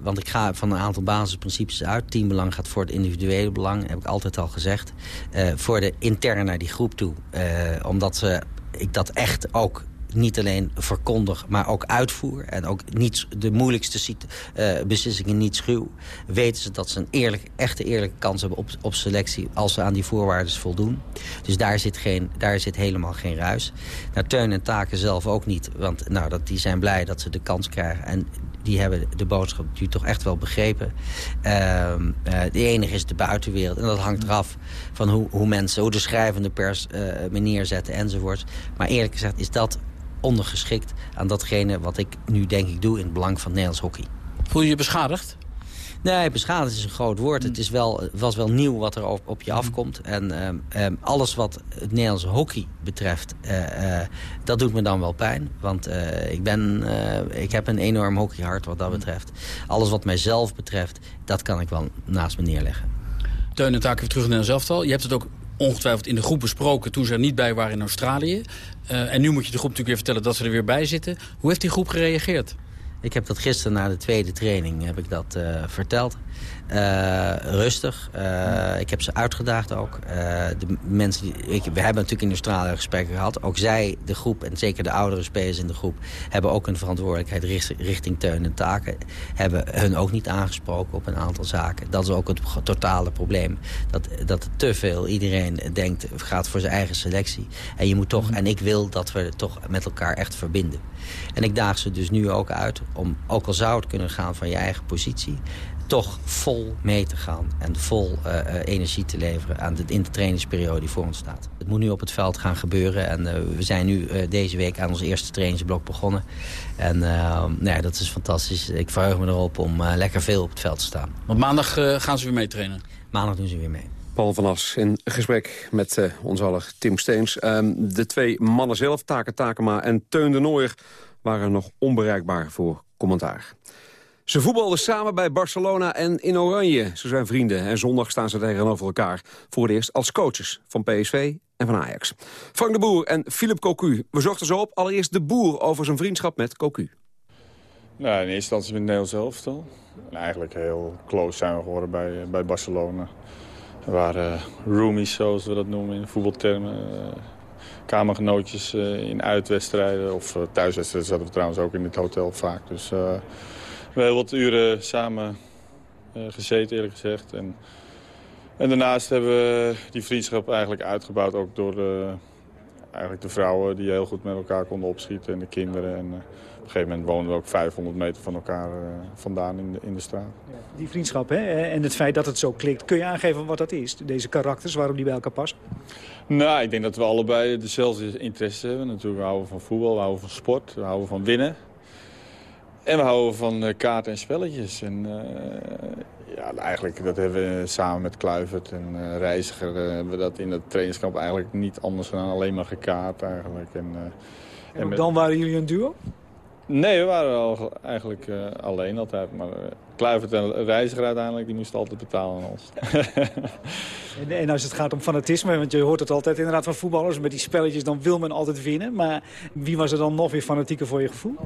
[SPEAKER 13] Want ik ga van een aantal basisprincipes uit. Teambelang gaat voor het individuele belang, heb ik altijd al gezegd. Voor de interne naar die groep toe. Omdat ze, ik dat echt ook niet alleen verkondig, maar ook uitvoer. En ook niet de moeilijkste eh, beslissingen niet schuw. Weten ze dat ze een eerlijk, echte eerlijke kans hebben op, op selectie... als ze aan die voorwaarden voldoen. Dus daar zit, geen, daar zit helemaal geen ruis. Nou, Teun en Taken zelf ook niet. Want nou, dat, die zijn blij dat ze de kans krijgen. En die hebben de boodschap natuurlijk toch echt wel begrepen. Ehm, eh, de enige is de buitenwereld. En dat hangt eraf van hoe, hoe mensen, hoe de schrijvende pers eh me neerzetten enzovoorts. Maar eerlijk gezegd is dat ondergeschikt aan datgene wat ik nu denk ik doe in het belang van Nederlands hockey.
[SPEAKER 28] Voel je je beschadigd?
[SPEAKER 13] Nee, beschadigd is een groot woord. Het is wel, was wel nieuw wat er op, op je afkomt. En ehm, ehm, alles wat het Nederlandse hockey betreft, eh, eh, dat doet me dan wel pijn. Want eh, ik, ben, ik heb een enorm hockeyhart wat dat betreft. Alles wat mijzelf betreft, dat kan ik wel naast me neerleggen.
[SPEAKER 28] Teun en Taken weer terug naar zelftal. Je hebt het ook ongetwijfeld in de groep besproken toen ze er niet bij waren in Australië. En nu moet je de groep natuurlijk weer vertellen dat ze er weer bij zitten. Hoe heeft die groep gereageerd?
[SPEAKER 13] Ik heb dat gisteren na de tweede training heb ik dat eh, verteld. Eh, rustig. Eh, ik heb ze uitgedaagd ook. Eh, de mensen die, we hebben natuurlijk in Australië gesprekken gehad. Ook zij, de groep, en zeker de oudere spelers in de groep... hebben ook een verantwoordelijkheid richt- richting teun en taken. Hebben hun ook niet aangesproken op een aantal zaken. Dat is ook het totale probleem. Dat, dat te veel iedereen denkt, gaat voor zijn eigen selectie. En je moet toch, en ik wil dat we toch met elkaar echt verbinden. En ik daag ze dus nu ook uit om, ook al zou het kunnen gaan van je eigen positie toch vol mee te gaan en vol eh, eh, energie te leveren aan de, in de trainingsperiode die voor ons staat. Het moet nu op het veld gaan gebeuren en eh, we zijn nu eh, deze week aan ons eerste trainingsblok begonnen. En nou ja, dat is fantastisch. Ik verheug me erop om eh, lekker veel op het veld te staan.
[SPEAKER 28] Want maandag eh, gaan ze weer mee trainen.
[SPEAKER 13] Maandag doen ze weer mee.
[SPEAKER 11] Paul van As in gesprek met eh ons aller Tim Steens. Ehm, de twee mannen zelf, Taken Takema en Teun de Nooijer... waren nog onbereikbaar voor commentaar. Ze voetbalden samen bij Barcelona en in Oranje. Ze zijn vrienden en zondag staan ze tegenover elkaar. Voor het eerst als coaches van PSV en van Ajax. Frank de Boer en Philip Cocu. We zochten zo op. Allereerst de Boer over zijn vriendschap met Cocu.
[SPEAKER 14] Nou, in eerste instantie met Nederlands elftal. En eigenlijk heel close zijn we geworden bij, bij Barcelona. We waren roomies, zoals we dat noemen in voetbaltermen. Uh, kamergenootjes uh, in uitwedstrijden of thuiswedstrijden zaten we trouwens ook in het hotel vaak. Dus we hebben heel wat uren samen gezeten, eerlijk gezegd. En, en daarnaast hebben we die vriendschap eigenlijk uitgebouwd ook door de, eigenlijk de vrouwen die heel goed met elkaar konden opschieten en de kinderen. En, op een gegeven moment woonden we ook 500 meter van elkaar uh, vandaan in de, in de straat.
[SPEAKER 29] Die vriendschap hè? en het feit dat het zo klikt. Kun je aangeven wat dat is, deze karakters, waarom die bij elkaar passen?
[SPEAKER 14] Nou, ik denk dat we allebei dezelfde interesse hebben. Natuurlijk, we houden van voetbal, we houden van sport, we houden van winnen. En we houden van uh, kaarten en spelletjes. En uh, ja, eigenlijk dat hebben we samen met Kluivert en uh, Reiziger... hebben we dat in het trainingskamp eigenlijk niet anders gedaan. Alleen maar gekaart eigenlijk. En,
[SPEAKER 29] en, en met... dan waren jullie een duo?
[SPEAKER 14] Nee, we waren al eigenlijk uh, alleen altijd. Maar uh, Kluivert en Reiziger uiteindelijk, die moesten altijd betalen aan ons. (laughs)
[SPEAKER 29] en, en, als het gaat om fanatisme, want je hoort het altijd inderdaad van voetballers. Met die spelletjes, dan wil men altijd winnen. Maar wie was er dan nog weer fanatieker voor je gevoel?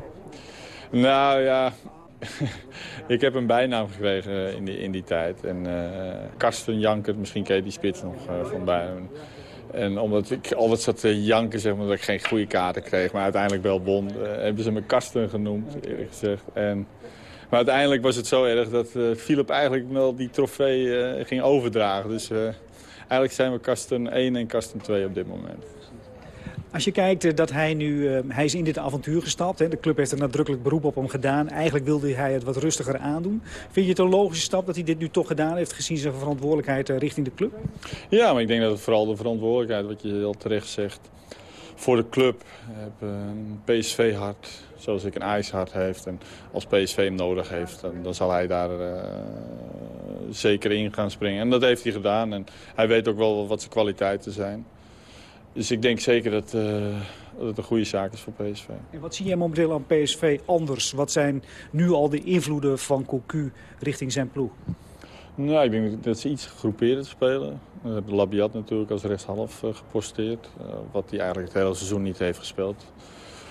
[SPEAKER 14] Nou ja, (laughs) ik heb een bijnaam gekregen in die, in die tijd. En uh, Karsten Jankert, misschien ken je die spits nog van bij en omdat ik altijd zat te janken, zeg maar, dat ik geen goede kaarten kreeg. Maar uiteindelijk wel won. Uh, hebben ze me Karsten genoemd, eerlijk gezegd. En, maar uiteindelijk was het zo erg dat uh, Philip eigenlijk wel die trofee uh, ging overdragen. Dus eigenlijk zijn we Karsten 1 en Karsten 2 op dit moment.
[SPEAKER 29] Als je kijkt dat hij nu, hij is in dit avontuur gestapt. Hè. De club heeft er nadrukkelijk beroep op hem gedaan. Eigenlijk wilde hij het wat rustiger aandoen. Vind je het een logische stap dat hij dit nu toch gedaan heeft... gezien zijn verantwoordelijkheid richting de club?
[SPEAKER 14] Ja, maar ik denk dat het vooral de verantwoordelijkheid, wat je heel terecht zegt... voor de club. Heb een PSV-hart, zoals ik een ijshart heeft. En als PSV hem nodig heeft, dan, dan zal hij daar zeker in gaan springen. En dat heeft hij gedaan. En hij weet ook wel wat zijn kwaliteiten zijn. Dus ik denk zeker dat, uh, dat het een goede zaak is voor PSV.
[SPEAKER 29] En wat zie jij momenteel aan PSV anders? Wat zijn nu al de invloeden van Cocu richting zijn ploeg?
[SPEAKER 14] Nou, ik denk dat ze iets gegroepeerder spelen. We hebben Labiat natuurlijk als rechtshalf uh, geposteerd. Wat hij eigenlijk het hele seizoen niet heeft gespeeld.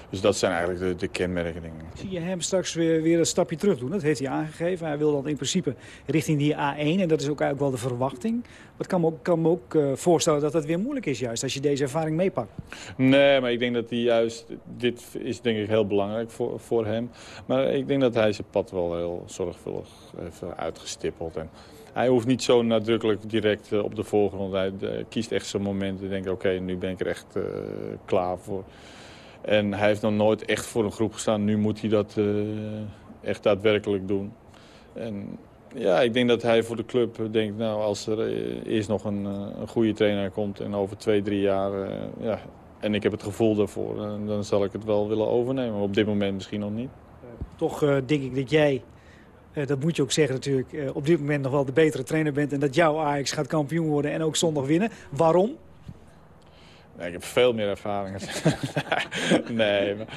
[SPEAKER 14] Dus dat zijn eigenlijk de, de kenmerken.
[SPEAKER 29] Zie je hem straks weer, weer een stapje terug doen? Dat heeft hij aangegeven. Hij wil dan in principe richting die A1. En dat is ook eigenlijk wel de verwachting. Maar kan me ook, kan me ook uh, voorstellen dat dat weer moeilijk is juist. Als je deze ervaring meepakt.
[SPEAKER 14] Nee, maar ik denk dat hij juist... Dit is denk ik heel belangrijk voor, voor hem. Maar ik denk dat hij zijn pad wel heel zorgvuldig heeft uitgestippeld. En hij hoeft niet zo nadrukkelijk direct uh, op de voorgrond. Hij uh, kiest echt zijn momenten. en denkt, oké, nu ben ik er echt uh, klaar voor. En hij heeft nog nooit echt voor een groep gestaan. Nu moet hij dat echt daadwerkelijk doen. En ja, ik denk dat hij voor de club denkt, nou, als er eerst nog een, een goede trainer komt... en over twee, drie jaar, ja, en ik heb het gevoel daarvoor... dan zal ik het wel willen overnemen. Maar op dit moment misschien nog niet.
[SPEAKER 29] Toch denk ik dat jij dat moet je ook zeggen natuurlijk, op dit moment nog wel de betere trainer bent... en dat jouw Ajax gaat kampioen worden en ook zondag winnen. Waarom?
[SPEAKER 14] Ik heb veel meer ervaring. (laughs) nee, maar...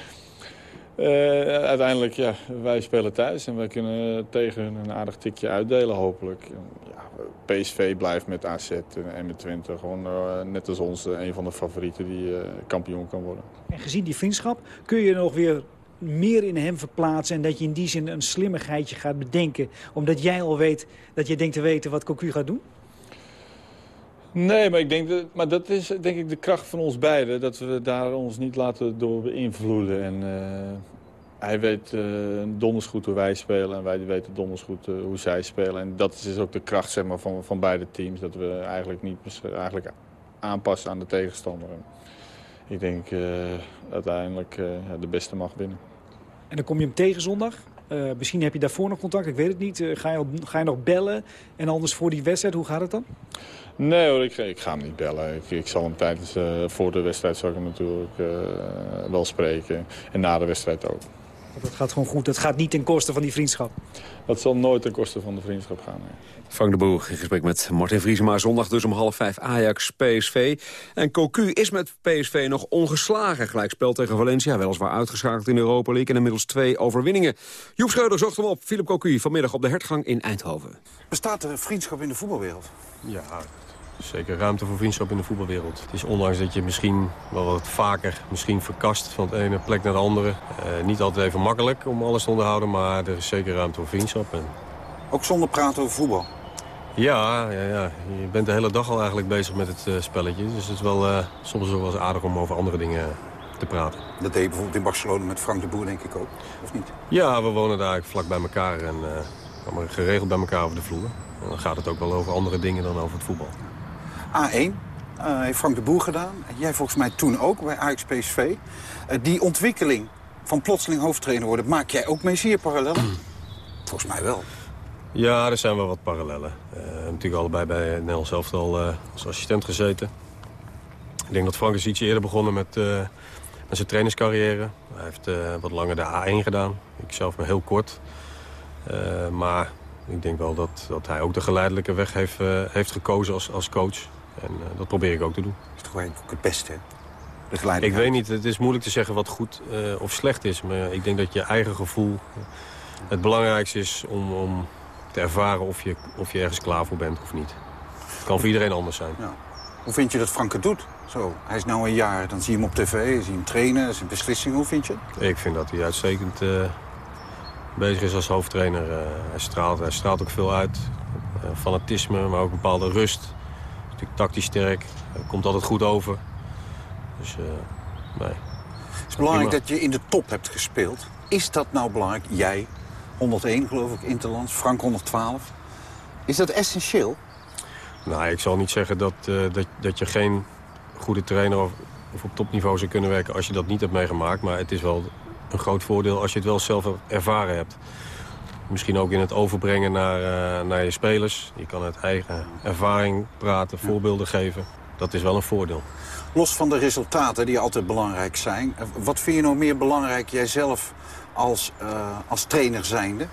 [SPEAKER 14] Uh, uiteindelijk, ja, wij spelen thuis en wij kunnen tegen hun een aardig tikje uitdelen hopelijk. Ja, PSV blijft met AZ en met Twente gewoon net als ons een van de favorieten die kampioen kan worden.
[SPEAKER 29] En gezien die vriendschap kun je nog weer meer in hem verplaatsen... en dat je in die zin een slimmigheidje gaat bedenken... omdat jij al weet dat je denkt te weten wat Cocu gaat doen?
[SPEAKER 14] Nee, maar, ik denk dat, maar dat is denk ik de kracht van ons beiden. Dat we daar ons niet laten door beïnvloeden. En, uh, hij weet uh, donders goed hoe wij spelen en wij weten donders goed uh, hoe zij spelen. En dat is dus ook de kracht zeg maar, van, van beide teams. Dat we eigenlijk niet eigenlijk aanpassen aan de tegenstander. En ik denk uiteindelijk de beste mag winnen.
[SPEAKER 29] En dan kom je hem tegen zondag. Misschien heb je daarvoor nog contact, ik weet het niet. Ga, je, ga je nog bellen? En anders voor die wedstrijd, hoe gaat het dan?
[SPEAKER 14] Nee hoor, ik, ik ga hem niet bellen. Ik, ik zal hem tijdens, uh, voor de wedstrijd zal ik hem natuurlijk wel spreken. En na de wedstrijd ook.
[SPEAKER 29] Dat gaat gewoon goed. Dat gaat niet ten koste van die vriendschap.
[SPEAKER 14] Dat zal nooit ten koste van de vriendschap gaan. nee.
[SPEAKER 11] Frank de Boer in gesprek met Martin Vriesema. Zondag dus om half vijf Ajax, PSV. En Cocu is met PSV nog ongeslagen. Gelijkspel tegen Valencia, weliswaar uitgeschakeld in de Europa League... en inmiddels twee overwinningen. Joep Schreuder zocht hem op. Philip Cocu vanmiddag op de hertgang in Eindhoven.
[SPEAKER 30] Bestaat er vriendschap in de voetbalwereld?
[SPEAKER 31] Ja, zeker ruimte voor vriendschap in de voetbalwereld. Het is ondanks dat je misschien wel wat vaker misschien verkast van de ene plek naar de andere. eh, niet altijd even makkelijk om alles te onderhouden, maar er is zeker ruimte voor vriendschap. En
[SPEAKER 30] Ook zonder praten over voetbal?
[SPEAKER 31] ja, ja, ja, je bent de hele dag al eigenlijk bezig met het eh, spelletje. Dus het is wel, eh, soms wel eens aardig om over andere dingen te praten.
[SPEAKER 30] Dat deed je bijvoorbeeld in Barcelona met Frank de Boer, denk ik ook. Of niet?
[SPEAKER 31] Ja, we wonen daar eigenlijk vlak bij elkaar en komen geregeld bij elkaar over de vloer. En dan gaat het ook wel over andere dingen dan over het voetbal.
[SPEAKER 30] A1 eh, heeft Frank de Boer gedaan. En Jij volgens mij toen ook bij Ajax PSV. Eh, die ontwikkeling van plotseling hoofdtrainer worden... maak jij ook mee zeer parallellen? (clears throat) volgens mij wel.
[SPEAKER 31] Ja, er zijn wel wat parallellen. Eh, We hebben natuurlijk allebei bij Nederlands elftal eh als assistent gezeten. Ik denk dat Frank is ietsje eerder begonnen met, eh, met zijn trainerscarrière. Hij heeft eh, wat langer de A1 gedaan. Ik zelf maar heel kort. Eh, maar ik denk wel dat, dat hij ook de geleidelijke weg heeft, eh, heeft gekozen als, als coach. En eh, dat probeer ik ook te doen.
[SPEAKER 30] Dat is toch eigenlijk het beste, hè? De
[SPEAKER 31] Ik weet niet, het is moeilijk te zeggen wat goed eh, of slecht is. Maar ik denk dat je eigen gevoel het belangrijkste is om, om te ervaren of je, of je ergens klaar voor bent of niet. Het kan voor iedereen anders zijn.
[SPEAKER 30] Ja. Hoe vind je dat Frank het doet? Zo, hij is nu een jaar, dan zie je hem op tv, zie je hem trainen, zijn beslissingen. Hoe vind je het?
[SPEAKER 31] Ik vind dat hij uitstekend eh, bezig is als hoofdtrainer. Hij, straalt, hij straalt ook veel uit. Fanatisme, maar ook een bepaalde rust. Tactisch sterk. Komt altijd goed over. Dus eh, nee.
[SPEAKER 30] Het is belangrijk
[SPEAKER 31] Prima.
[SPEAKER 30] dat je in de top hebt gespeeld. Is dat nou belangrijk? Jij, 101 geloof ik, Interlands, Frank 112. Is dat essentieel?
[SPEAKER 31] Nou, ik zal niet zeggen dat, eh, dat, dat je geen goede trainer of, of op topniveau zou kunnen werken als je dat niet hebt meegemaakt. Maar het is wel een groot voordeel als je het wel zelf ervaren hebt. Misschien ook in het overbrengen naar, eh, naar je spelers. Je kan uit eigen ervaring praten, voorbeelden geven. Dat is wel een voordeel.
[SPEAKER 30] Los van de resultaten die altijd belangrijk zijn. eh, Wat vind je nou meer belangrijk jijzelf als, eh, als trainer zijnde?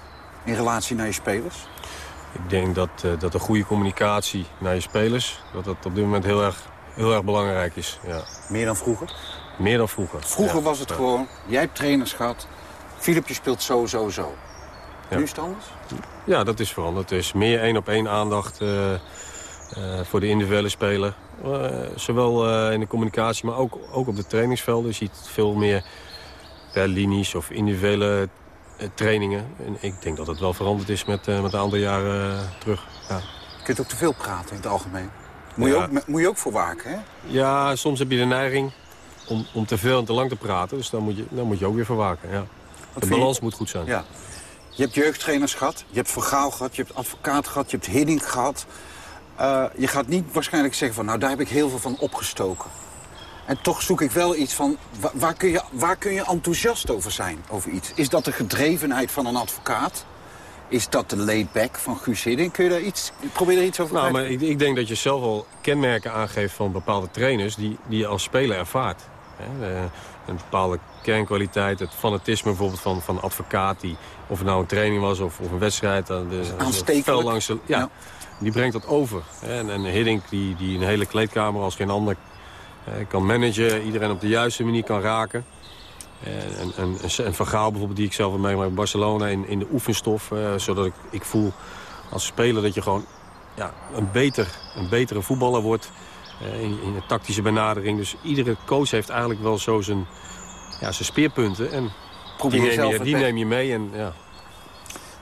[SPEAKER 30] In relatie naar je spelers?
[SPEAKER 31] Ik denk dat, dat een goede communicatie naar je spelers... dat dat op dit moment heel erg, heel erg belangrijk is. Ja.
[SPEAKER 30] Meer dan vroeger?
[SPEAKER 31] Meer dan vroeger.
[SPEAKER 30] Vroeger
[SPEAKER 31] Ja.
[SPEAKER 30] was het
[SPEAKER 31] Ja.
[SPEAKER 30] gewoon, jij hebt trainers gehad. Filip, je speelt zo, zo, zo.
[SPEAKER 31] Ja.
[SPEAKER 30] Nu is het anders?
[SPEAKER 31] Ja, dat is veranderd. Er is meer één op één aandacht eh, eh, voor de individuele speler. Eh, zowel in de communicatie, maar ook, ook op de trainingsvelden. Je ziet veel meer per linies of individuele trainingen. En ik denk dat het wel veranderd is met, met een aantal jaren terug. Ja.
[SPEAKER 30] Je kunt ook te veel praten in het algemeen. Moet, je, ook, moet je ook voor waken, hè?
[SPEAKER 31] ja, soms heb je de neiging om, om te veel en te lang te praten. Dus dan moet je, dan moet je ook weer verwaken. Ja. De
[SPEAKER 30] je-
[SPEAKER 31] balans moet goed zijn.
[SPEAKER 30] Ja. Je hebt jeugdtrainers gehad, je hebt Vergaal gehad, je hebt advocaat gehad, je hebt Hiddink gehad. Eh, je gaat niet waarschijnlijk zeggen van, nou daar heb ik heel veel van opgestoken. En toch zoek ik wel iets van, wa- waar kun je, waar kun je enthousiast over zijn, over iets? Is dat de gedrevenheid van een advocaat? Is dat de laid-back van Guus Hiddink? Kun je daar iets, probeer er iets over
[SPEAKER 31] Nou,
[SPEAKER 30] kwijt?
[SPEAKER 31] maar ik, ik denk dat je zelf al kenmerken aangeeft van bepaalde trainers... die, die je als speler ervaart. Hè, een bepaalde kernkwaliteit, het fanatisme bijvoorbeeld van, van. Die, of het nou een training was of, of een wedstrijd... dan de,
[SPEAKER 30] aanstekelijk.
[SPEAKER 31] langs ja,
[SPEAKER 30] Ja.
[SPEAKER 31] Die brengt dat over. En, en Hiddink, die, die een hele kleedkamer als geen ander eh, kan managen... iedereen op de juiste manier kan raken... En, en, en, en Van Gaal bijvoorbeeld, die ik zelf heb meegemaakt in Barcelona... in, in de oefenstof, eh, zodat ik, ik voel als speler dat je gewoon ja, een, beter, een betere voetballer wordt... eh, in, in een tactische benadering. Dus iedere coach heeft eigenlijk wel zo zijn, ja, zijn speerpunten. En
[SPEAKER 30] Probeer
[SPEAKER 31] die, neem je, die neem je mee. En, ja.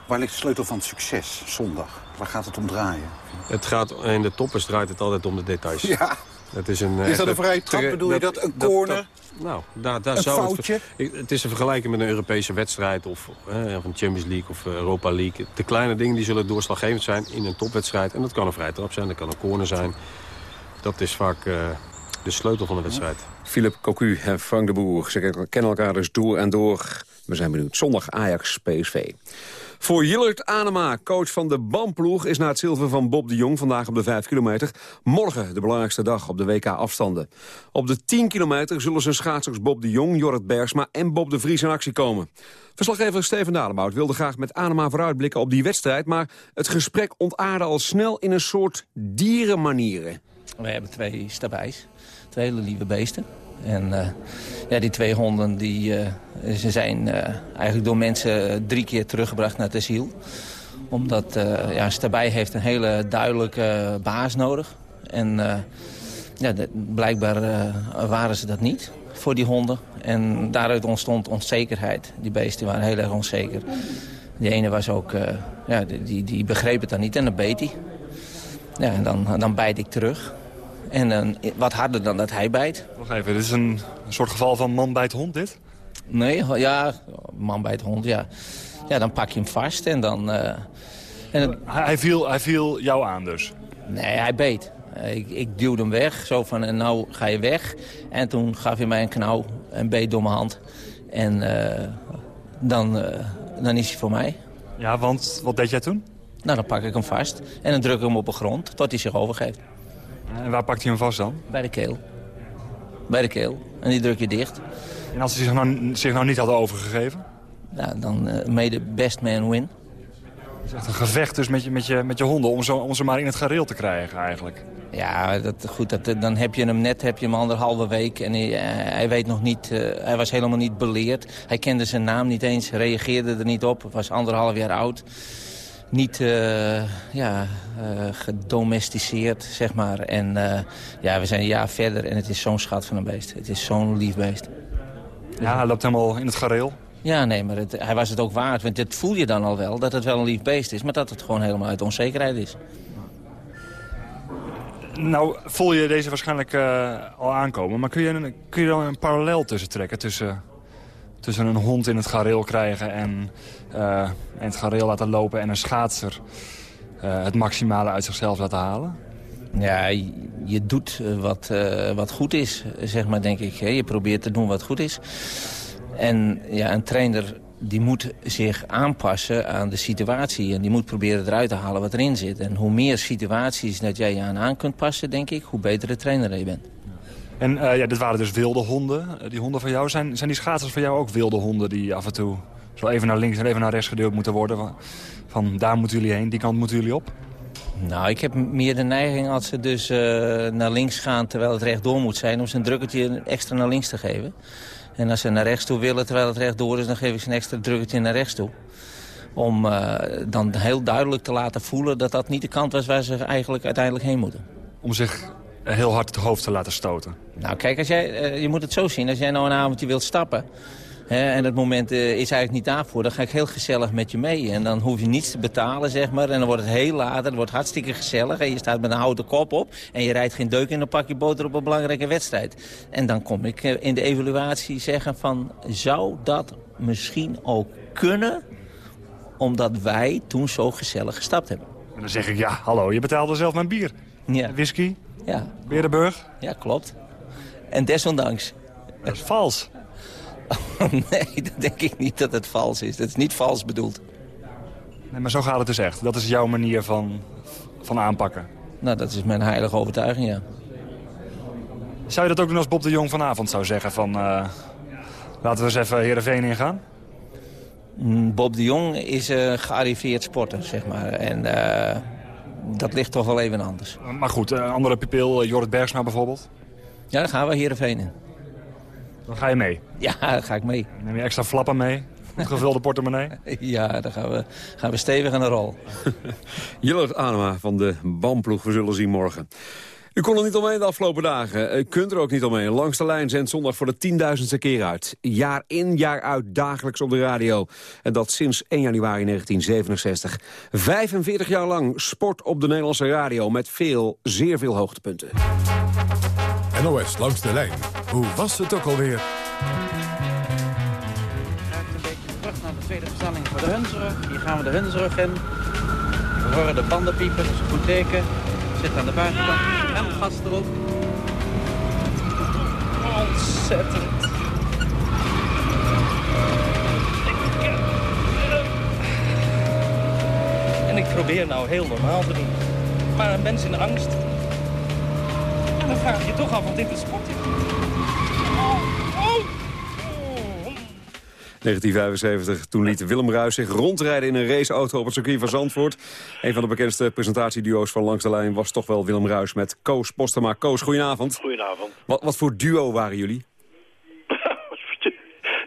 [SPEAKER 30] Waar ligt de sleutel van het succes, zondag? Waar gaat het om draaien?
[SPEAKER 31] Het gaat, in de toppers draait het altijd om de details.
[SPEAKER 30] Ja.
[SPEAKER 31] Het is, een,
[SPEAKER 30] Is dat
[SPEAKER 31] echt
[SPEAKER 30] een vrije trap? Bedoel je dat? Een corner?
[SPEAKER 31] nou, daar, daar
[SPEAKER 30] Een
[SPEAKER 31] zou
[SPEAKER 30] foutje?
[SPEAKER 31] Het, het is een vergelijking met een Europese wedstrijd of, eh, of een Champions League of eh, Europa League. De kleine dingen die zullen doorslaggevend zijn in een topwedstrijd. En dat kan een vrije trap zijn, dat kan een corner zijn. Dat is vaak eh, de sleutel van de wedstrijd.
[SPEAKER 11] Philip Cocu en Frank de Boer. Ze kennen elkaar dus door en door. We zijn benieuwd. Zondag Ajax PSV. Voor Jillert Anema, coach van de BAM-ploeg... is na het zilver van Bob de Jong vandaag op de 5 kilometer... morgen de belangrijkste dag op de WK-afstanden. Op de 10 kilometer zullen zijn schaatsers Bob de Jong, Jorrit Bergsma... en Bob de Vries in actie komen. Verslaggever Steven Dalebout wilde graag met Anema vooruitblikken op die wedstrijd... maar het gesprek ontaarde al snel in een soort dierenmanieren.
[SPEAKER 32] We hebben twee stabijs, twee hele lieve beesten. En eh, ja, die twee honden die, eh, ze zijn eh, eigenlijk door mensen drie keer teruggebracht naar het asiel. Omdat ja, een stabij heeft een hele duidelijke baas nodig. En ja, de- blijkbaar waren ze dat niet voor die honden. En daaruit ontstond onzekerheid. Die beesten waren heel erg onzeker. Die ene was ook, ja, die, die begreep het dan niet en dan beet hij. Ja, en dan, dan bijt ik terug. En dan, wat harder dan dat hij bijt.
[SPEAKER 16] Wacht even, dit is een, een soort geval van man bijt hond, dit?
[SPEAKER 32] Nee, ja, man bijt hond, ja. Ja, dan pak je hem vast en dan... eh, en het-
[SPEAKER 16] Hij, viel, hij viel jou aan dus?
[SPEAKER 32] nee, hij beet. Ik, ik duwde hem weg, zo van, en nou ga je weg. En toen gaf hij mij een knauw en beet door mijn hand. En eh, dan, eh, dan is hij voor mij.
[SPEAKER 16] Ja, want wat deed jij toen?
[SPEAKER 32] Nou, dan pak ik hem vast en dan druk ik hem op de grond tot hij zich overgeeft.
[SPEAKER 16] En waar pakt hij hem vast dan?
[SPEAKER 32] Bij de keel. Bij de keel. En die druk je dicht.
[SPEAKER 16] En als hij zich nou, zich nou niet had overgegeven?
[SPEAKER 32] Nou, dan may the best man win.
[SPEAKER 16] Het is echt een gevecht dus met je, met je, met je honden om, ze maar in het gareel te krijgen eigenlijk.
[SPEAKER 32] Ja, dat, goed, dat, dan heb je hem net heb je hem anderhalve week en hij, eh, hij weet nog niet, eh, hij was helemaal niet beleerd. Hij kende zijn naam niet eens, reageerde er niet op, was anderhalf jaar oud. Niet eh, ja, eh, gedomesticeerd, zeg maar. En eh, ja, we zijn een jaar verder en het is zo'n schat van een beest. Het is zo'n lief beest.
[SPEAKER 16] Ja, hij loopt helemaal in het gareel.
[SPEAKER 32] Ja, nee, maar het, hij was het ook waard. Want dit voel je dan al wel, dat het wel een lief beest is. Maar dat het gewoon helemaal uit onzekerheid is.
[SPEAKER 16] Nou, voel je deze waarschijnlijk al aankomen. Maar kun je, kun je dan een parallel tussen trekken? Tussen, tussen een hond in het gareel krijgen en, en het gareel laten lopen... en een schaatser eh, het maximale uit zichzelf laten halen?
[SPEAKER 32] Ja, je, doet eh, wat, eh, wat goed is, zeg maar, denk ik. Je probeert te doen wat goed is. En ja, een trainer die moet zich aanpassen aan de situatie. En die moet proberen eruit te halen wat erin zit. En hoe meer situaties dat jij je aan aan kunt passen, denk ik... hoe beter de trainer je bent.
[SPEAKER 16] En eh, ja, dit waren dus wilde honden. Eh, die honden van jou, zijn, zijn die schaatsers van jou ook wilde honden... die af en toe zo even naar links en even naar rechts gedeeld moeten worden? Van, van daar moeten jullie heen, die kant moeten jullie op?
[SPEAKER 32] Nou, ik heb meer de neiging als ze dus eh, naar links gaan terwijl het rechtdoor moet zijn... om ze een drukkertje extra naar links te geven. En als ze naar rechts toe willen terwijl het rechtdoor is... dan geef ik ze een extra drukkertje naar rechts toe. Om eh, dan heel duidelijk te laten voelen dat dat niet de kant was waar ze eigenlijk uiteindelijk heen moeten.
[SPEAKER 16] Om zich heel hard het hoofd te laten stoten.
[SPEAKER 32] Nou, kijk, als jij, eh, je moet het zo zien. Als jij nou een avondje wilt stappen... En het moment eh, is eigenlijk niet daarvoor. Dan ga ik heel gezellig met je mee. En dan hoef je niets te betalen, zeg maar. En dan wordt het heel laat. Het wordt hartstikke gezellig. En je staat met een houten kop op. En je rijdt geen deuk in een pakje boter op een belangrijke wedstrijd. En dan kom ik eh, in de evaluatie zeggen van... zou dat misschien ook kunnen... omdat wij toen zo gezellig gestapt hebben.
[SPEAKER 16] En dan zeg ik, ja, hallo, je betaalde zelf mijn bier.
[SPEAKER 32] Ja.
[SPEAKER 16] Whisky?
[SPEAKER 32] Ja.
[SPEAKER 16] Berenburg?
[SPEAKER 32] Ja, klopt. En desondanks.
[SPEAKER 16] Dat is vals. (laughs)
[SPEAKER 32] nee, dat denk ik niet dat het vals is. Dat is niet vals bedoeld.
[SPEAKER 16] Nee, maar zo gaat het dus echt. Dat is jouw manier van, van aanpakken.
[SPEAKER 32] Nou, dat is mijn heilige overtuiging, ja.
[SPEAKER 16] Zou je dat ook doen als Bob de Jong vanavond zou zeggen van... eh, laten we eens even Heerenveen ingaan?
[SPEAKER 32] Mm, Bob de Jong is een gearriveerd sporter, zeg maar. En eh, dat ligt toch wel even anders.
[SPEAKER 16] Maar goed, een andere pupil, eh, Jorrit Bergsma bijvoorbeeld.
[SPEAKER 32] Ja, dan gaan we Heerenveen in.
[SPEAKER 16] Dan ga je mee.
[SPEAKER 32] Ja, daar ga ik mee.
[SPEAKER 16] Neem je extra flappen mee? Goed gevulde portemonnee? (laughs)
[SPEAKER 32] Ja, dan gaan we, gaan we stevig aan de rol. (laughs)
[SPEAKER 11] Jillert Anema van de BAM-ploeg, we zullen zien morgen. U kon er niet omheen de afgelopen dagen. U kunt er ook niet omheen. Langs de lijn zendt zondag voor de tienduizendste keer uit. Jaar in, jaar uit, dagelijks op de radio. En dat sinds 1 januari 1967. 45 jaar lang sport op de Nederlandse radio... met veel, zeer veel hoogtepunten.
[SPEAKER 33] NOS langs de lijn. Hoe was het ook alweer?
[SPEAKER 34] terug naar de tweede versnelling voor de Hunsrug. Hier gaan we de Hunsrug in. We horen de banden piepen, dat is een goed teken. Zit aan de buitenkant, en gas erop. Ontzettend.
[SPEAKER 35] probeer nou heel normaal te doen. Maar een mens in angst... En dan vraag je je toch af wat dit een sport is.
[SPEAKER 11] 1975, toen liet Willem Ruijs zich rondrijden in een raceauto op het circuit van Zandvoort. Een van de bekendste presentatieduo's van Langs de Lijn was toch wel Willem Ruijs met Koos Postema. Koos, goedenavond.
[SPEAKER 36] Goedenavond.
[SPEAKER 11] Wat, wat voor duo waren jullie?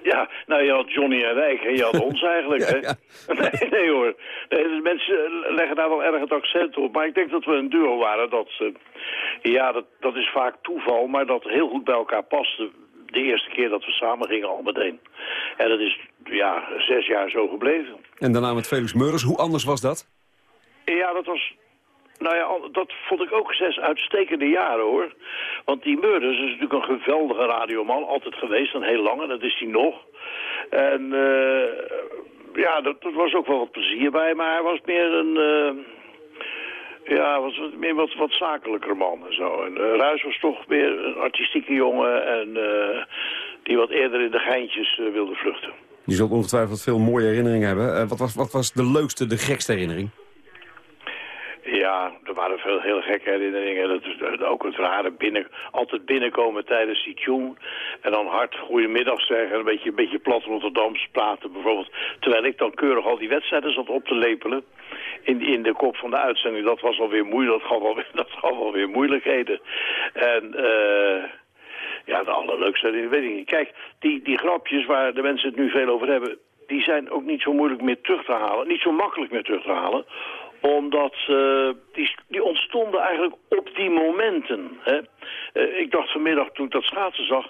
[SPEAKER 11] (laughs)
[SPEAKER 36] Ja, nou je had Johnny en Rijk en je had ons eigenlijk. (laughs) hè? (laughs) Nee, nee hoor. Nee, dus mensen leggen daar wel erg het accent op. Maar ik denk dat we een duo waren. Dat, eh, ja, dat, dat is vaak toeval, maar dat heel goed bij elkaar paste. De eerste keer dat we samen gingen al meteen. En dat is ja, zes jaar zo gebleven.
[SPEAKER 11] En daarna met Felix Meurders. Hoe anders was dat?
[SPEAKER 36] Ja, dat was... Nou ja, dat vond ik ook zes uitstekende jaren, hoor. Want die Meurders is natuurlijk een geweldige radioman. Altijd geweest, en heel lang, en dat is hij nog. En eh, ja, dat, was ook wel wat plezier bij. Maar hij was meer een... eh, ja, was meer wat, wat zakelijker man en zo. En Ruijs was toch meer een artistieke jongen... en die wat eerder in de geintjes wilde vluchten.
[SPEAKER 11] Je zult ongetwijfeld veel mooie herinneringen hebben. Wat, was, wat was de leukste, de gekste herinnering?
[SPEAKER 36] Ja, er waren veel heel gekke herinneringen. Dat is eh, ook het rare binnen, altijd binnenkomen tijdens die tune. En dan hard goedemiddag zeggen. Een beetje, een beetje plat Rotterdams praten bijvoorbeeld. Terwijl ik dan keurig al die wedstrijden zat op te lepelen. In, in de kop van de uitzending. Dat was alweer moeilijk. Dat gaf alweer, (laughs) dat gaf alweer moeilijkheden. En... eh ja, de allerleukste, weet ik niet. Kijk, die, die grapjes waar de mensen het nu veel over hebben... die zijn ook niet zo moeilijk meer terug te halen. Niet zo makkelijk meer terug te halen omdat eh, die, die ontstonden eigenlijk op die momenten. Hè? Eh, ik dacht vanmiddag toen ik dat schaatsen zag...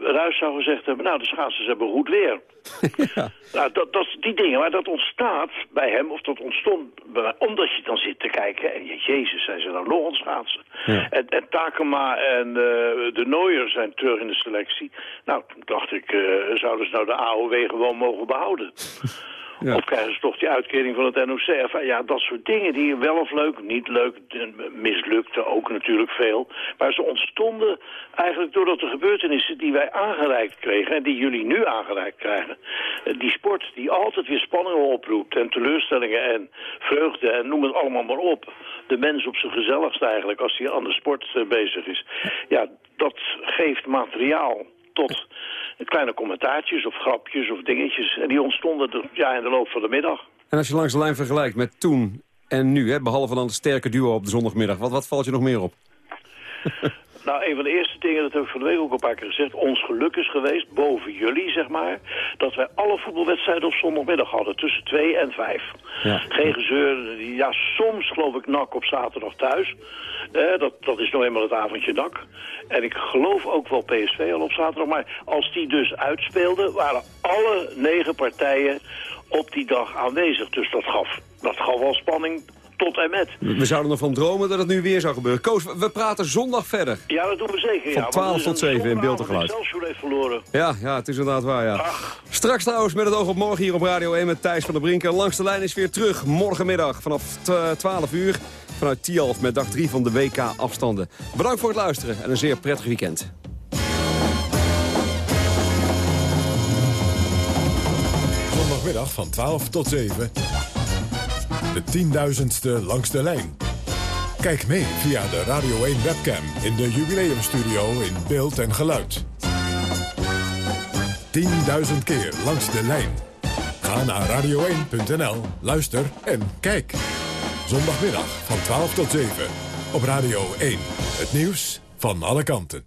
[SPEAKER 36] Ruijs zou gezegd hebben, nou de schaatsers hebben goed weer. (laughs) Nou, dat, dat, die dingen, maar dat ontstaat bij hem, of dat ontstond bij mij, omdat je dan zit te kijken en je, jezus, zijn ze nou nog aan schaatsen? En, en Takema en de Nooier zijn terug in de selectie. Nou, toen dacht ik, zouden ze nou de AOW gewoon mogen behouden? (laughs) Of krijgen ze toch die uitkering van het NOC? Enfin, ja, dat soort dingen die wel of leuk, niet leuk, mislukte ook natuurlijk veel. Maar ze ontstonden eigenlijk doordat de gebeurtenissen die wij aangereikt kregen... en die jullie nu aangereikt krijgen... eh, die sport die altijd weer spanningen oproept en teleurstellingen en vreugde en noem het allemaal maar op. De mens op zijn gezelligst eigenlijk als hij aan de sport eh, bezig is. Ja, dat geeft materiaal tot kleine commentaartjes of grapjes of dingetjes. En die ontstonden de, ja, in de loop van de middag.
[SPEAKER 11] En als je langs de lijn vergelijkt met toen en nu, hè, behalve dan het sterke duo op de zondagmiddag, wat, wat valt je nog meer op? (laughs)
[SPEAKER 36] Nou, een van de eerste dingen, dat heb ik van de week ook een paar keer gezegd... ons geluk is geweest, boven jullie zeg maar... dat wij alle voetbalwedstrijden op zondagmiddag hadden, tussen twee en vijf.
[SPEAKER 11] Ja.
[SPEAKER 36] Geen gezeur, ja, soms geloof ik nak op zaterdag thuis. Eh, dat, dat is nou eenmaal het avondje nak. En ik geloof ook wel PSV al op zaterdag. Maar als die dus uitspeelden, waren alle negen partijen op die dag aanwezig. Dus dat gaf, dat gaf wel spanning tot en met.
[SPEAKER 11] We zouden ervan dromen dat het nu weer zou gebeuren. Koos, we- praten zondag verder.
[SPEAKER 36] Ja, dat doen we zeker.
[SPEAKER 11] Van
[SPEAKER 36] ja,
[SPEAKER 11] 12
[SPEAKER 36] want er
[SPEAKER 11] tot
[SPEAKER 36] is een
[SPEAKER 11] 7 in beeld en geluid.
[SPEAKER 36] Excelsior heeft verloren.
[SPEAKER 11] Ja, ja, het is inderdaad waar, ja. Straks trouwens met het oog op morgen hier op Radio 1 met Thijs van der Brinken. Langs de lijn is weer terug morgenmiddag vanaf t- 12 uur vanuit Tialf met dag 3 van de WK afstanden. Bedankt voor het luisteren en een zeer prettig weekend.
[SPEAKER 33] Zondagmiddag van 12 tot 7. De tienduizendste langs de lijn. Kijk mee via de Radio 1 webcam in de jubileumstudio in beeld en geluid. 10.000 keer langs de lijn. Ga naar radio1.nl, luister en kijk. Zondagmiddag van 12 tot 7 op Radio 1. Het nieuws van alle kanten.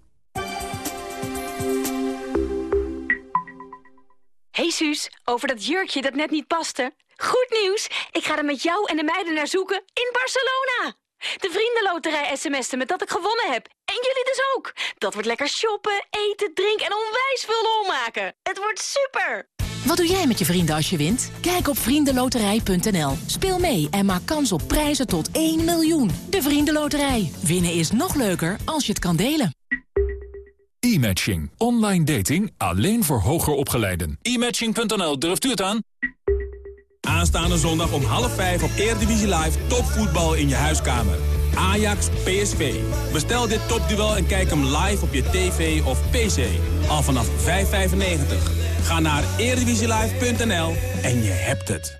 [SPEAKER 37] Hey Suus, over dat jurkje dat net niet paste. Goed nieuws, ik ga er met jou en de meiden naar zoeken in Barcelona. De vriendenloterij sms'en met dat ik gewonnen heb. En jullie dus ook. Dat wordt lekker shoppen, eten, drinken en onwijs veel lol maken. Het wordt super.
[SPEAKER 38] Wat doe jij met je vrienden als je wint? Kijk op vriendenloterij.nl. Speel mee en maak kans op prijzen tot 1 miljoen. De Vriendenloterij. Winnen is nog leuker als je het kan delen.
[SPEAKER 39] E-matching. Online dating alleen voor hoger opgeleiden.
[SPEAKER 40] E-matching.nl, durft u het aan? Aanstaande zondag om half vijf op Eredivisie Live topvoetbal in je huiskamer. Ajax PSV. Bestel dit topduel en kijk hem live op je tv of pc. Al vanaf 5,95. Ga naar eredivisielive.nl en je hebt het.